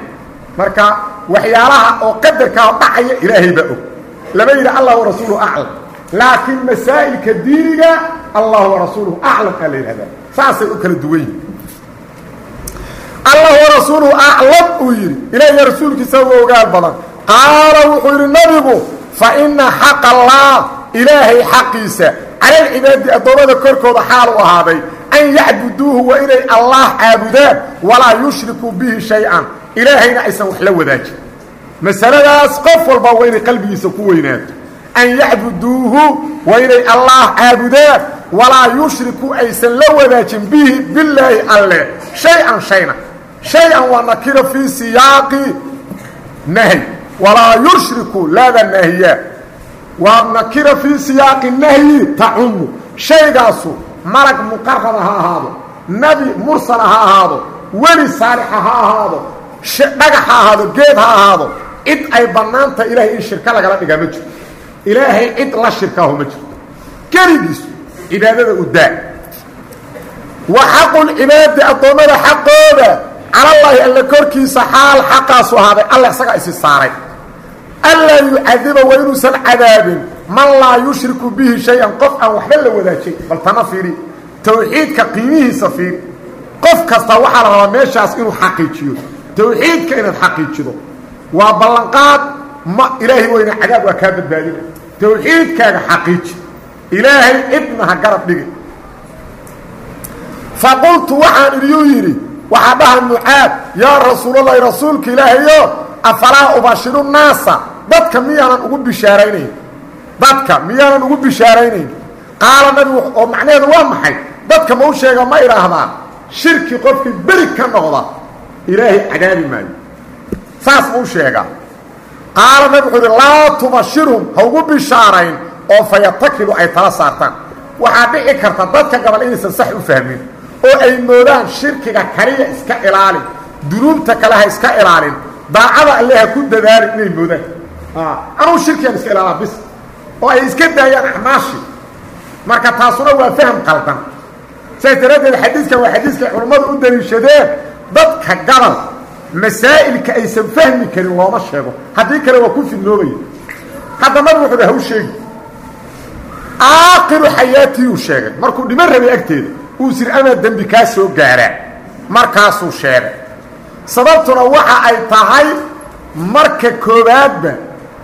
marka waxyaalaha oo qadarkaa dhacaya ilaahay baa og lama yidhi allah warasuuluhu aclam laakiin masaa'ilka diiniga allah warasuuluhu aclam aa la yidhahdaa. Saasay u kala duwan yihiin allah warasuuluhu aclam uu yidhi. Ilaahiy rasuulkiisa u ogaal badan. Qaala wuxuu yidhi nabigu fa ina xaqa allah ilaahay xaqiisa cala alcibaadi addoommada korkooda xaal u ahaaday an yacbuduuhu waa inay allah caabudaan walaa yushrikuu bihi shay-an. Ilaahayna aysan wax la wadaajin masaladaas qof walba waa inay qalbigiisa ku weynaato an yacbuduuhu waa inay allah caabudaan walaa yushriku aysan la wadaajin bihi bilaahi alle. Shay-an shayna. Shay-an waa nakiro fii siyaaqi. Nahy. Walaa yushriku laada naahiyaa waa nakiro fii siyaaqi nahyi tacumu shaygaasu malag muqaraba ha ahaado. Nebi mursala ha ahaado. Weli saalixa ha ahaado. Dhagax ha ahaado. Geed ha ahaado cid ay bannaanta ilaahay in shirka lagala dhigaa ma jirto. Ilaahay cid la shirkaaho ma jirto. Keligiisu cibaadada u daa. Wa xaqulcibaadi addoommada xaqooda. Calallaahi alle korkiisa xaal xaqaasu ahaaday. Alla isagaa isi saaray. Anlaa yucadiba waa inuusan cadaabin. Man laa yushriku bihi shay-an. Qof aan waxba la wadaajay bal tana fiiri. Tawxiidka qiimihiisa fiiri. Qof kasta waxaa la rabaa meeshaas inuu xaqiijiyo. Tawxiidka inaad xaqiijido waa ballanqaad. Ma ilaahay weyna cadaab waa kaa badbaadina tawxiidkaaga xaqiiji. Ilaahay cidna ha garab dhigi. Faqultu waxaan idiyuu yidhi waxaa dhaha mucaad yaa rasuulalahi rasuulka ilaahayo afalaa ubashiru naasa dadka miyaanan ugu bishaaraynayn? Dadka miyaanan ugu bishaaraynayn? Qaala nabigu oo macnaheedu waa maxay? Dadka ma u sheega ma idhaahdaa shirki qofkii beri ka noqda ilaahay cadaabi maayo saas ma u sheegaa qaala nabi wuxuu laa tubashirhum ha ugu bishaarayn oo fayatakilu ay tala saartaan. Waxaa dhici karta dadka gabal inaysan sax u fahmin oo ay moodaan shirkiga kaliya iska ilaalin dunuubta kale ha iska ilaalin daacada alle ha ku dadaalin inay moodaan. Anuu shirkigaan iska ilaalaa bis. Oo ay iska daayaan acmaashi. Marka taasuna waa faham qaldan saas daraaddeed xadiiskan waa xadiiskay culummadu u daliishadeen. Dadka gabal masaa'ilka aysan fahmi karin looma sheego. Haddii kale waa ku fidnoobaya hadda nabigu wuxuu ha u sheegi. Aakhiru xayaatii uu sheegay. Markuu dhiman rabay agteeda uu sir amaa dembi kaa soo gaaraa markaasuu sheegay. Sababtuna waxa ay tahay marka koowaadba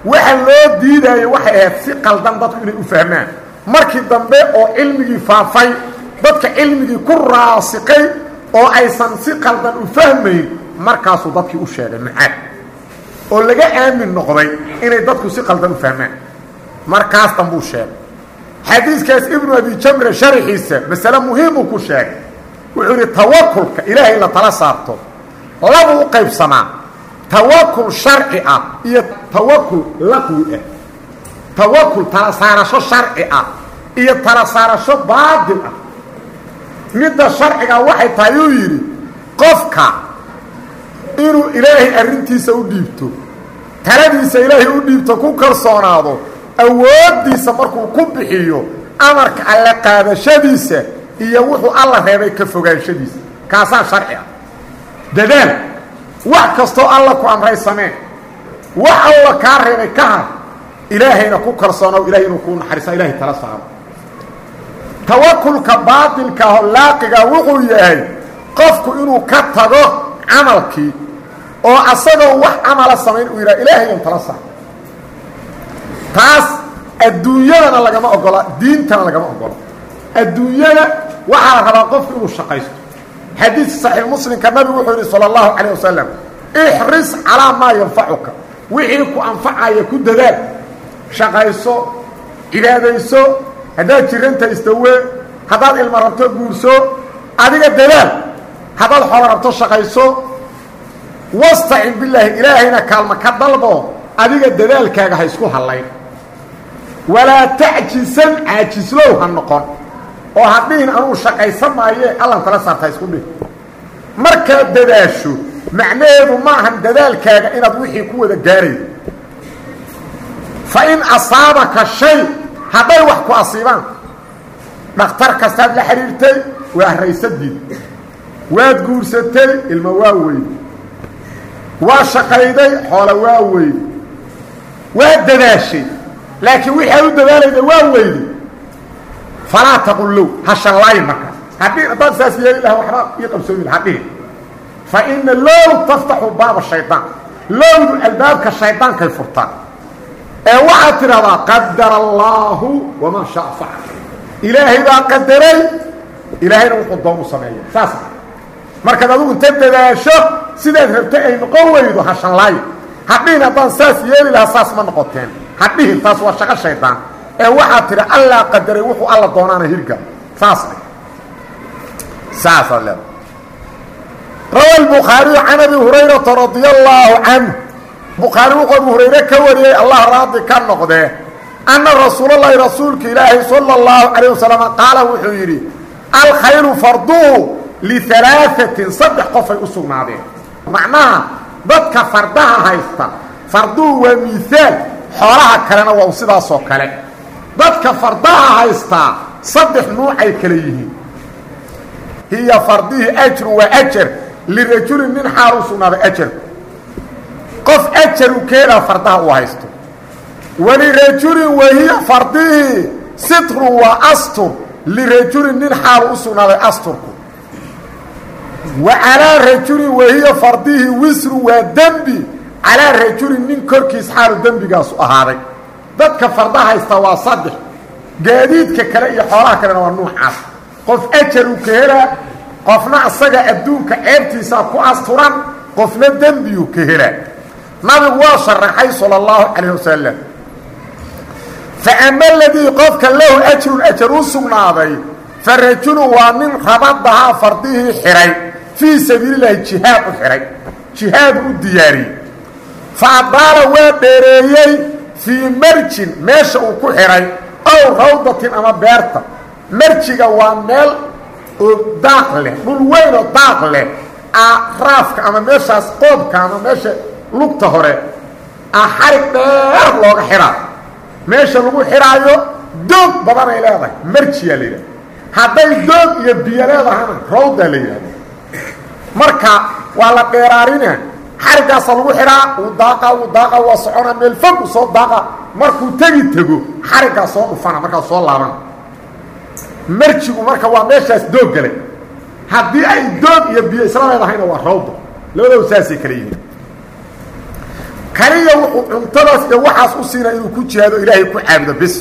waxa loo diidaayo waxay ahayd si qaldan dadku inay u fahmaan. Markii dambe oo cilmigii faafay dadka cilmigii ku raasiqay oo aysan si qaldan u fahmayn markaasuu dadkii u sheegay mucaad oo laga aamin noqday inay dadku si qaldan u fahmaan. Markaas danbuu sheegay. Xadiiskaas ibnu abi jamre sharaxiisa masale muhiimuu ku sheegay. Wuxuu yidhi tawakulka ilaahay la tala saarto labuu u qaybsamaa tawakul sharci ah iyo tawakul laqwi ah. Tawakul tala saarasho sharci ah iyo tala saarasho baadil ah. Midda sharciga waxay tahay uu yidhi qofka inuu ilaahay arrintiisa u dhiibto taladiisa ilaahay u dhiibto ku kalsoonaado awooddiisa markuu ku bixiyo amarka alle qaadashadiisa iyo wuxuu alla reebay ka fogaanshadiisa kaasaa sharci ah. Dadaal wax kastoo alla ku amray samee. Wax alla kaa reebay ka har ilaahayna ku kalsoonow ilahay inuu kuu naxariisa ilahay tala saaro. Tawakulka baatilkaaho laaqiga wuxuu yahay qofku inuu ka tago camalkii oo asagoo wax camala samayn uu yidhaha ilaahayan tala saaro taas adduunyadana lagama ogola diintana lagama ogola. Adduunyada waxaa la rabaa qofku inuu shaqaysto. Xadiis saxiix muslimka nabigu wuxuu yidhi sala allahu calayh wasalam ixris calaa maa yanfacuka. Wixii ku anfacaya ku dadaal. Shaqayso cibaadayso haddaad jiranta isdawee haddaad ilma rabto guurso adiga dadaal haddaad xoolo rabto shaqayso wastacin bilaahi ilaahayna kaalma ka dalbo adiga dadaalkaaga ha isku hallayn. Walaa tacjisan caajislow ha noqon. Oo hadhihin anuu shaqaysan maaye allan tala saarta ha isku dhih markaad dadaasho macnaheedu maahan dadaalkaaga inaad wixii ku wada gaaraydo. Fa in asaabaka shay hadday wax ku asiibaan dhakhtar kastaad la xidhiirtay waa raysadiid waad guursatay ilmo waa weyde waa shaqayday xoolo waa weyde waa dadaashay. Laakiin wixii aad u dadaalayda waa weyde falaa taqul low ha shallaayin markaas haddii haddaad saas yeeli laha waxba ii qabsoomi laha dhihi fa ina low taftaxu baaba shaydaan lowdu albaabka shaydaankay furtaan. Ee waxaad tidhahdaa qadara allaahu wamaa shaa facal ilaahay baa qadaray ilaahayna wuxuu doon u markaad adugu inta dadaasho sidaad rabto ay noqon weydo hashanlaayo hadhihin haddaan saas yeeli lahaa saas ma noqoteen. Hadhihin taas waa shaqo shaydaan ee waxaad tidhi allaa qadaray wuxuu alla doonaana hirgal saas saasaad leeda rawa albukhaariyu can abi hurayrata radia allaahu canh. Bukhaari wuxuu abu hurayre ka wariyey allah raadi ka noqdee anna rasuulallaahi rasuulka ilaahay sala allahu calayh wasalam qaala wuxuu yidhi alkhaylu lialaaثatin saddex qofay u sugnaadeen macnaha dadka fardaha haysta farduhu waa miihaal xoolaha kalena waa sidaasoo kale dadka fardaha haystaa saddex nuucay kale yihiin hiya fardihi ajru waa ajar lirajulin nin xaal u sugnaaday ajarku qof ajar u keenaa fardaha uu haysto walirajulin wahiya fardihi sitrun waa astur lirajulin nin xaal u sugnaaday wa calaa rajulin wahiya fardihi wisru waa dembi calaa rajulin nin korkiis xaalu dembigaasu ahaaday. Dadka fardaha haysta waa saddex. Gaadiidka kale iyo xoolaha kalena waa nuucaas qof ajar uu ka helaa qofna asaga adduunka ceebtiisaa ku asturan qofna dembiyuu ka helaa. Nabigu waa sharaxay salى اllahu calayh wasalam faama aladii qofka lahu ajrun ajar u sugnaaday fa rajulun waa nin rabadahaa fardihii xidhay fii sabiili اlahi jihaad u xidhay jihaad u diyaariyey. Fa adaala waa dheereeyey fii marjin meesha uu ku xidhay ow rawdatin ama beerta. Marjiga waa meel oo daaq leh dhul weyn oo daaq leh. Raafka ama meeshaas qoobka ama meesha lugta hore a xarig dheer looga xidhaa meesha lagu xidhaayo doog badanay leedahay marjiyaa la yidhahda hadday doog iyo biyo leedahana la yidhahda marka waa la dheeraarina xariggaasa lagu xidhaa uu daaqa uu daaqa waa socona meel fog u soo daaqa markuu tegi tego xariggaa soo dhufana markaa soo laabana marjigu marka waa meeshaas doog galay haddii ay doog iyo biyo isla leedahayna waa rawda labadaba saasay kala yihiin. Kaliya wuxuu cuntadaas iyo waxaas u siinaa inuu ku jihaado ilaahay ku caabudo bis.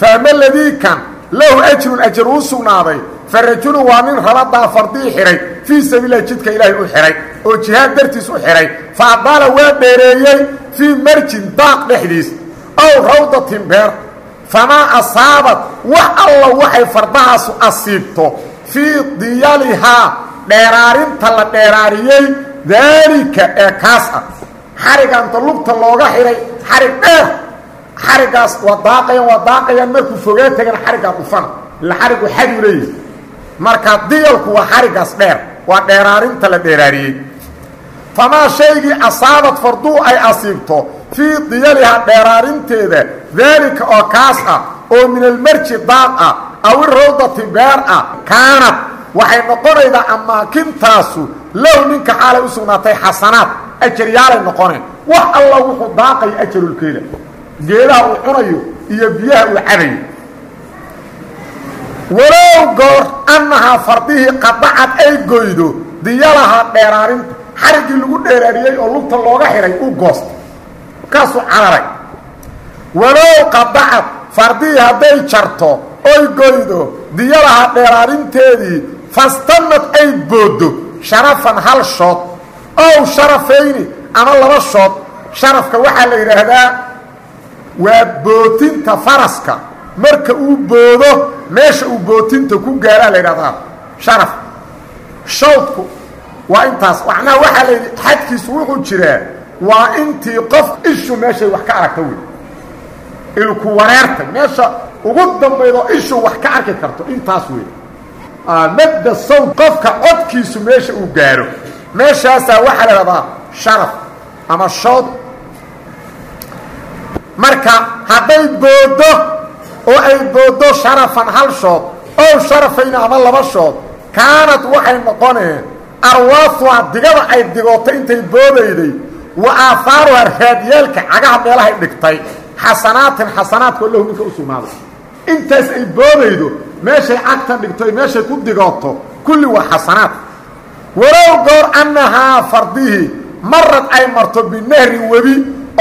Faama aladii kan lahu ajrun ajar uu sugnaaday fa rajulun waa nin rabadaa fardii xidhay fii sabiililah jidka ilaahay u xidhay oo jihaad dartiis u xidhay fa adaala waa dheereeyey fii marjin daaq dhexdiis. Ow rawdatin beer. Famaa asaabat. Wax alla waxay fardahaasu asiibto. Fii diyalihaa dheeraarinta la dheeraariyey. Daalika ee kaas ah. Xarigaanta lugta looga xidhay xarig dheer. Xarigaas waa daaqayaan waa daaqayaan. Markuu fogaa tagan xariggaa dhufana ila xarigu xadu leeyahy marka diyalku waa xarigaas dheer waa dheeraarinta la dheeraariyey. Famaa shaygii asaabad farduu ay asiibto fii diyalihaa dheeraarinteeda daalika oo kaas ah oo min almarji daaq ah aw irawdati beer ah kaanad waxay noqonaydaa amaakintaasu low ninka xaalay u sugnaatay xasanaad ajaryaalay noqoneen. Wax alla wuxuu daaqaya ajarulkeeda geedaha uu cunayo iyo biyaha uu cabayo walow goor annahaa fardihii qadacad ay goydo diyalahaa dheeraarinta xariggii lagu dheeraariyey oo lugta looga xidhay u goosta kaasuu cararay. Walow qadacad fardihii hadday jarto oy goydo diyalahaa dheeraarinteedii fastanad ay booddo sharafan hal shood. Ow sharafayni ama laba shood. Sharafka waxaa la yidhaahdaa waa bootinta faraska marka uu boodo meesha uu bootinta ku gaaraa la yidhahdaa sharaf. Shawdku waa intaas macnaha waxaa la yidhi xadkiisu wuxuu jiraa waa intii qof ishu meeshay wax ka aragta wey ilku wareertay meesha ugu dambaydoo ishu wax ka arki karto intaas wey madda sawd qofka codkiisu meesha uu gaaro meeshaasaa waxaa la idhahdaa sharaf ama shood marka hadday booddo oo ay booddo sharafan hal shood ow sharafayna ama laba shood kaanad waxay noqoneen arwaafuha digada ay digootay intay boodayday wa aahaaruha raadiyaalka cagaha meelahay dhigtay. Xasanaatin xasanaadkoo lahu ninka u sugnaaday. Intaas ay boodaydo meeshay cagtan dhigtoy meeshay ku digooto kulli waa xasanaad walow goor annahaa fardihii marad ay marto binahri webi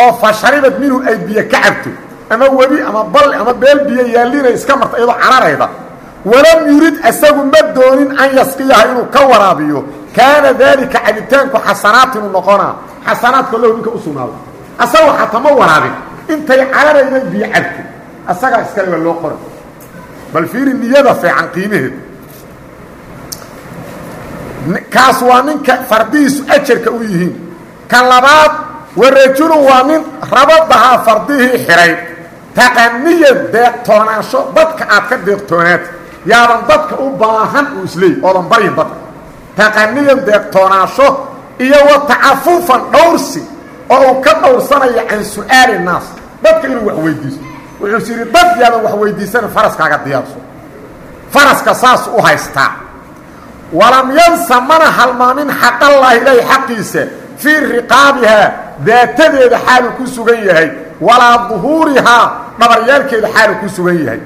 oo fa sharibad minhu ay biyo ka cabto ama webi ama bal ama beel biyo yaallinay iska marta iyadoo cararayda walam yurid asagu ma doonin an yasqiyaha inuu ka waraabiyo. Kaana daalika cabitaanku xasanaatinuu noqonaa xasanaadka lahu ninka u sugnaaday. Asagu xataa ma waraabin. Intay cararayday biyo cabto asagaa iskale waa loo qoray bal fiiri niyada fiican qiimaheeda kaas waa ninka fardihiisu ajarka u yihiin. Kan labaad warajulun waa nin rabadahaa fardihii xidhay taqaniyan deeqtoonaansho dadka aad ka deeqtoonaata yaadan dadka u baahan uu isleey oodan baryin dadka taqaniyan deeqtoonaasho iyo wa tacafufan dhowrsi oo uu ka dhowrsanayo can su'aali naas. Dadka inuu wax weydiisto. Wuxuus yidhi dad yaadan wax weydiisana faraskaaga diyaarso. Faraska saasu u haystaa. Walam yansa mana halmaamin xaqallaahi ilaahi xaqiisa fii riqaabihaa daatadeeda xaaluu ku sugan yahay walaa duhuurihaa dhabaryaalkeeda xaaluu ku sugan yahay.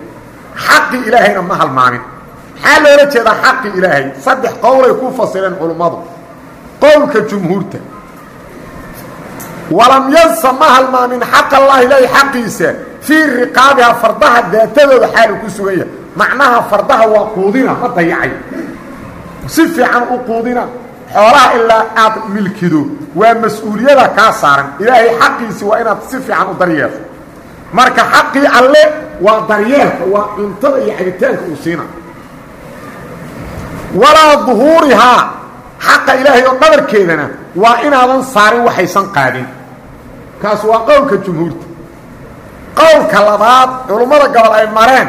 Xaqi ilaahayna ma halmaamin. Maxaa loola jeedaa xaqi ilaahay? Saddex qowlay ku fasireen culummadu qowlka jumhuurta. Walam yansa ma halmaamin xaqallaahi ilaahi xaqiisa. Fii riqaabihaa fardaha daatadooda xaaluu ku sugan yahay. Macnaha fardaha waa quudina ma dayacayo si fiican u quudina xoolaha ilaa aad milkido waa mas'uuliyada kaa saaran. Ilaahay xaqiisi waa inaad si fiican u daryeelto marka xaqii alle waa daryeelka waa cuntada iyo cabitaanka uu siina walaa duhuurihaa xaqa ilaahay oo dhabarkeedana waa inaadan saarin waxaysan qaadin. Kaas waa qowlka jumhuurta. Qowlka labaad culummada gobol ay mareen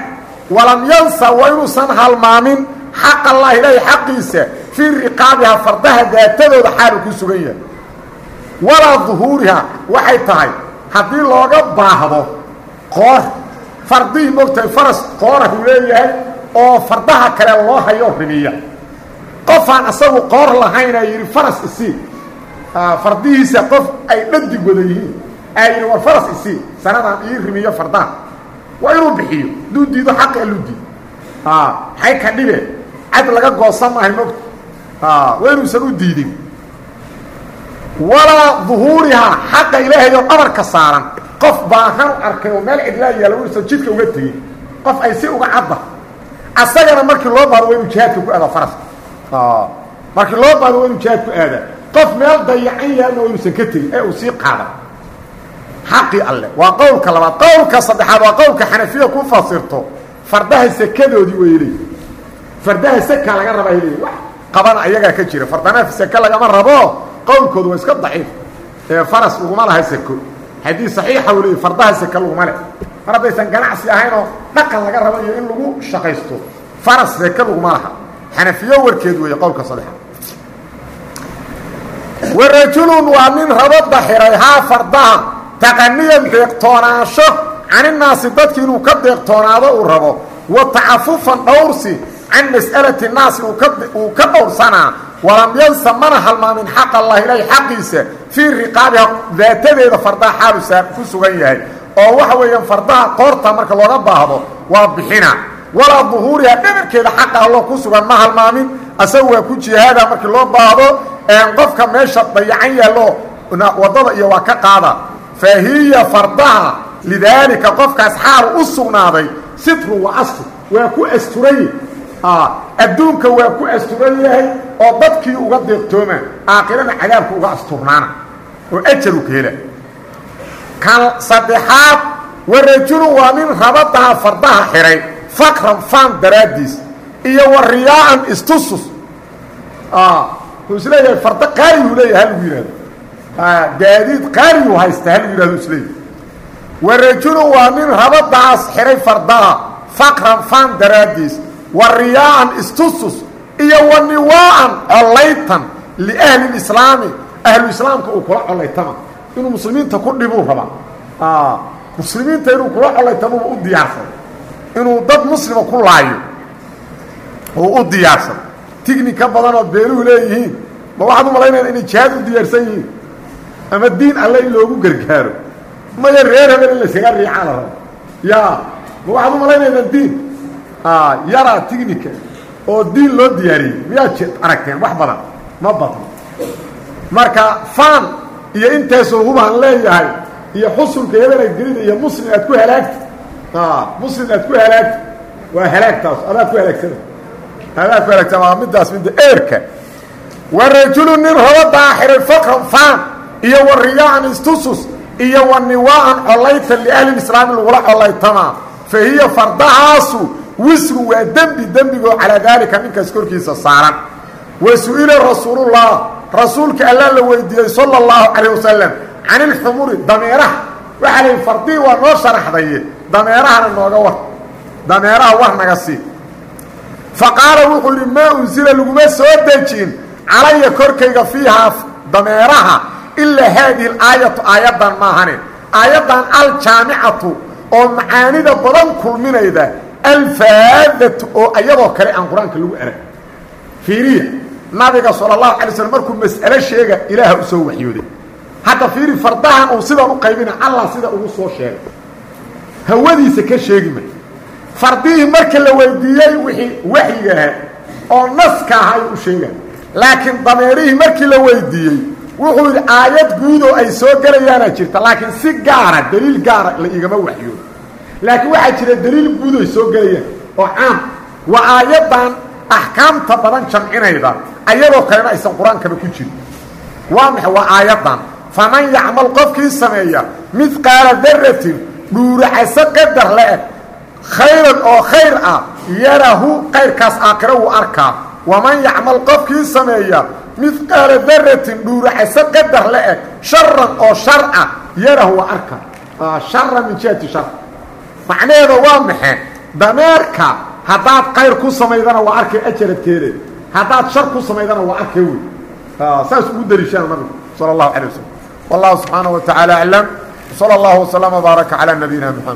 walam yansa waa inuusan halmaamin xaq allah ilaahay xaqiisa fii riqaabihaa fardaha daatadooda xaalu ku sugan yahay. Walaa duhuurihaa waxay tahay haddii looga baahdo qoor fardihii moogtahay faras qoora uu leeyahay oo fardaha kale loo hayo rimiya qofaan asagu qoor lahayn aa yidhi faras isii fardihiisa qof ay dhadig wada yihiin. Aa yidhi war faras isii sanadaan ii rimiyo fardaha waa inuu bixiyo duu diido xaqi alluu diido. Maxay ka dhibe? Cad laga goosan maahay mogta waa inuusan u diidin. Walaa duhuurihaa xaqa ilaahay oo dhabarka saaran. Qof baahan arkay oo meel cidlaa yaalla inuusan jidka uga tegin. Qof ay si uga cadda. Asagana markii loo baado waa inuu jihaadka ku aada faraska markii loo baado waa inuu jihaad ku aada. Qof meel dayacan yahalna waa inuusan ka tegin. Ee uu sii qaada. Xaqii alleh waa qowlka labaad. Qowlka saddexaad waa qowlka xanafiya ku fasirto. Fardaha sekadoodii way leeyi fardaha seka laga rabaa leeyi wax qabana ayagaa ka jira. Fardanaha seke lagama rabo. Qowlkoodu waa iska daciif. Ee faras laguma laha seko haddii saxiixa u leeyi fardaha seke laguma leh. Mar haddaysan ganacsi ahaynoo dhaqan laga rabo iyo in lagu shaqaysto faras seke laguma laha. Xanafiyo warkeed weeye qowlka saddexaad warajulun waa nin rabada xiray haa fardaha taqaniyan deeqtoonaansho caninaasi dadki inuu ka deeqtoonaado uu rabo. Wa tacafufan dhowrsi can mas'alati naasi uu ka dhowrsanaa walam yansa mana halmaamin xaq allah ilahi xaqiisa fii riqaabiha daatadeeda fardaha xaalusaa ku sugan yahay oo waxa weeyaan fardaha qoorta marka looga baahdo waa bixina walaa duhuuriha dhabarkeeda xaqa allo ku sugan ma halmaamin asaga waa ku jihaada markii loo baahdo qofka meesha dayacan yaallo waddada iyo waa ka qaada fa hiya fardaha lidaalika qofkaas xaal u sugnaaday sitru wa astur waa ku asturan yahay adduunka waa ku asturan yahay oo dadkii uga deeqtooma aakhirana cadaabka uga asturnaana oo ajaru ka hela kan saddexaad warajulun waa nin rabadaha fardaha xihay fakran faan daraaddiis iyo wa riyaa'an istusus. Wuxuu is leeyahay fardo qaariyuu leeyahay halagu yihahdo gaadiid qaariyuu haysta halagu yihahdo isleeyahy warajulun waa nin rabadaas xihay fardaha fakran faan daraaddiis wa riyaa'an istusus iyo wa niwaa'an collaytan liahli lislaami ahlu islaamka uu kula collaytama inuu muslimiinta ku dhibuu rabaa muslimiinta inuu kula collaytamuba u diyaarsado inuu dad muslima ku laayo uu u diyaarsado tignika badanoo beeluhu leeyihiin. Ma waxaad u malaynayna inay jihaad u diyaarsan yihiin? Ama diin alle in loogu gargaaro? Maya reer hebel in laysaga riicaa rabo ma waxaad u malaynayna diin yaraa tignika oo diin loo diyaariyey miyaad aragteen wax badan. Ma badno marka faan iyo intaasoo hubaan leeyahay iyo xusulka hebela gelida iyo muslim aad ku halaagta muslim aad ku halaagta waa halaagtaas adaad ku halaagsana adaad ku halaagta waa middaas midda eerka. Wa rajulu nin rabadaa xiray fakran faan iyo wa riyaa'an istusus iyo wa niwaa'an collaytan liahli islaami lagula collaytamaa fa hiya fardahaasu wisru waa dembi dembigoo calaa daalika ninkaas korkiisa saaran. Wa su'ila rasuulullah rasuulka alla la weydiiyey sala allahu calayh wasalam can ilxumuri dameeraha. Waxaa la yidhi fardii waa noo sharaxdaye dameerahana nooga war dameeraha war naga sii. Fa qaala wuxuu yidhi maa unsila laguma soo dejin. Calaya korkayga fiihaa dameeraha ilaa haadihi alaayatu aayaddan maahane aayaddan aljaamicatu oo macaanida badan kulminayda alfaadatu oo ayadoo kale aan qur'aanka lagu arag. Fiiriya nabiga sala allahu alay slm markuu mas'alo sheega ilaaha u soo waxyooday. Hadda fiiri fardahan uu sidan u qaybina allah sida ugu soo sheegay. Hawadiisa ka sheegi may fardihii marka la weydiiyey wixii waxyiga ahaa oo naska aha ayuu u sheegay laakiin dameerihii markii la weydiiyey wuxuu yidhi aayad guudoo ay soo gelayaanaa jirta laakiin si gaara daliil gaara la igama waxyoodo laakiin waxaa jira daliil guud ay soo gelayaan oo caam. Waa aayaddan axkaamta badan jamcinayda ayadoo kalena aysan qur'aankaba ku jirin. Waa maxay? Waa aayaddan. Faman yacmal qofkii sameeya midqaala daratin dhuuracaso qadar le-eg khayran oo khayr ah yarahu kayrkaas aakhiro wuu arkaa. Waman yacmal qofkii sameeya midqaala daratin dhuuracaso qadar le-eg sharan oo shar ah yarahu waa arkaa. Shara min jihati shar macnaheeda waa maxe dameerka haddaad kayr ku samaydana waa arkay ajaradkeede haddaad shar ku samaydana waa arkay wey saas ugu dariishaan nabigu salى اllahu alيه waslm wallahu subxaanaه wa taعaalى aclam slى اllah وslm وbaaraka calى nabiyina mxamed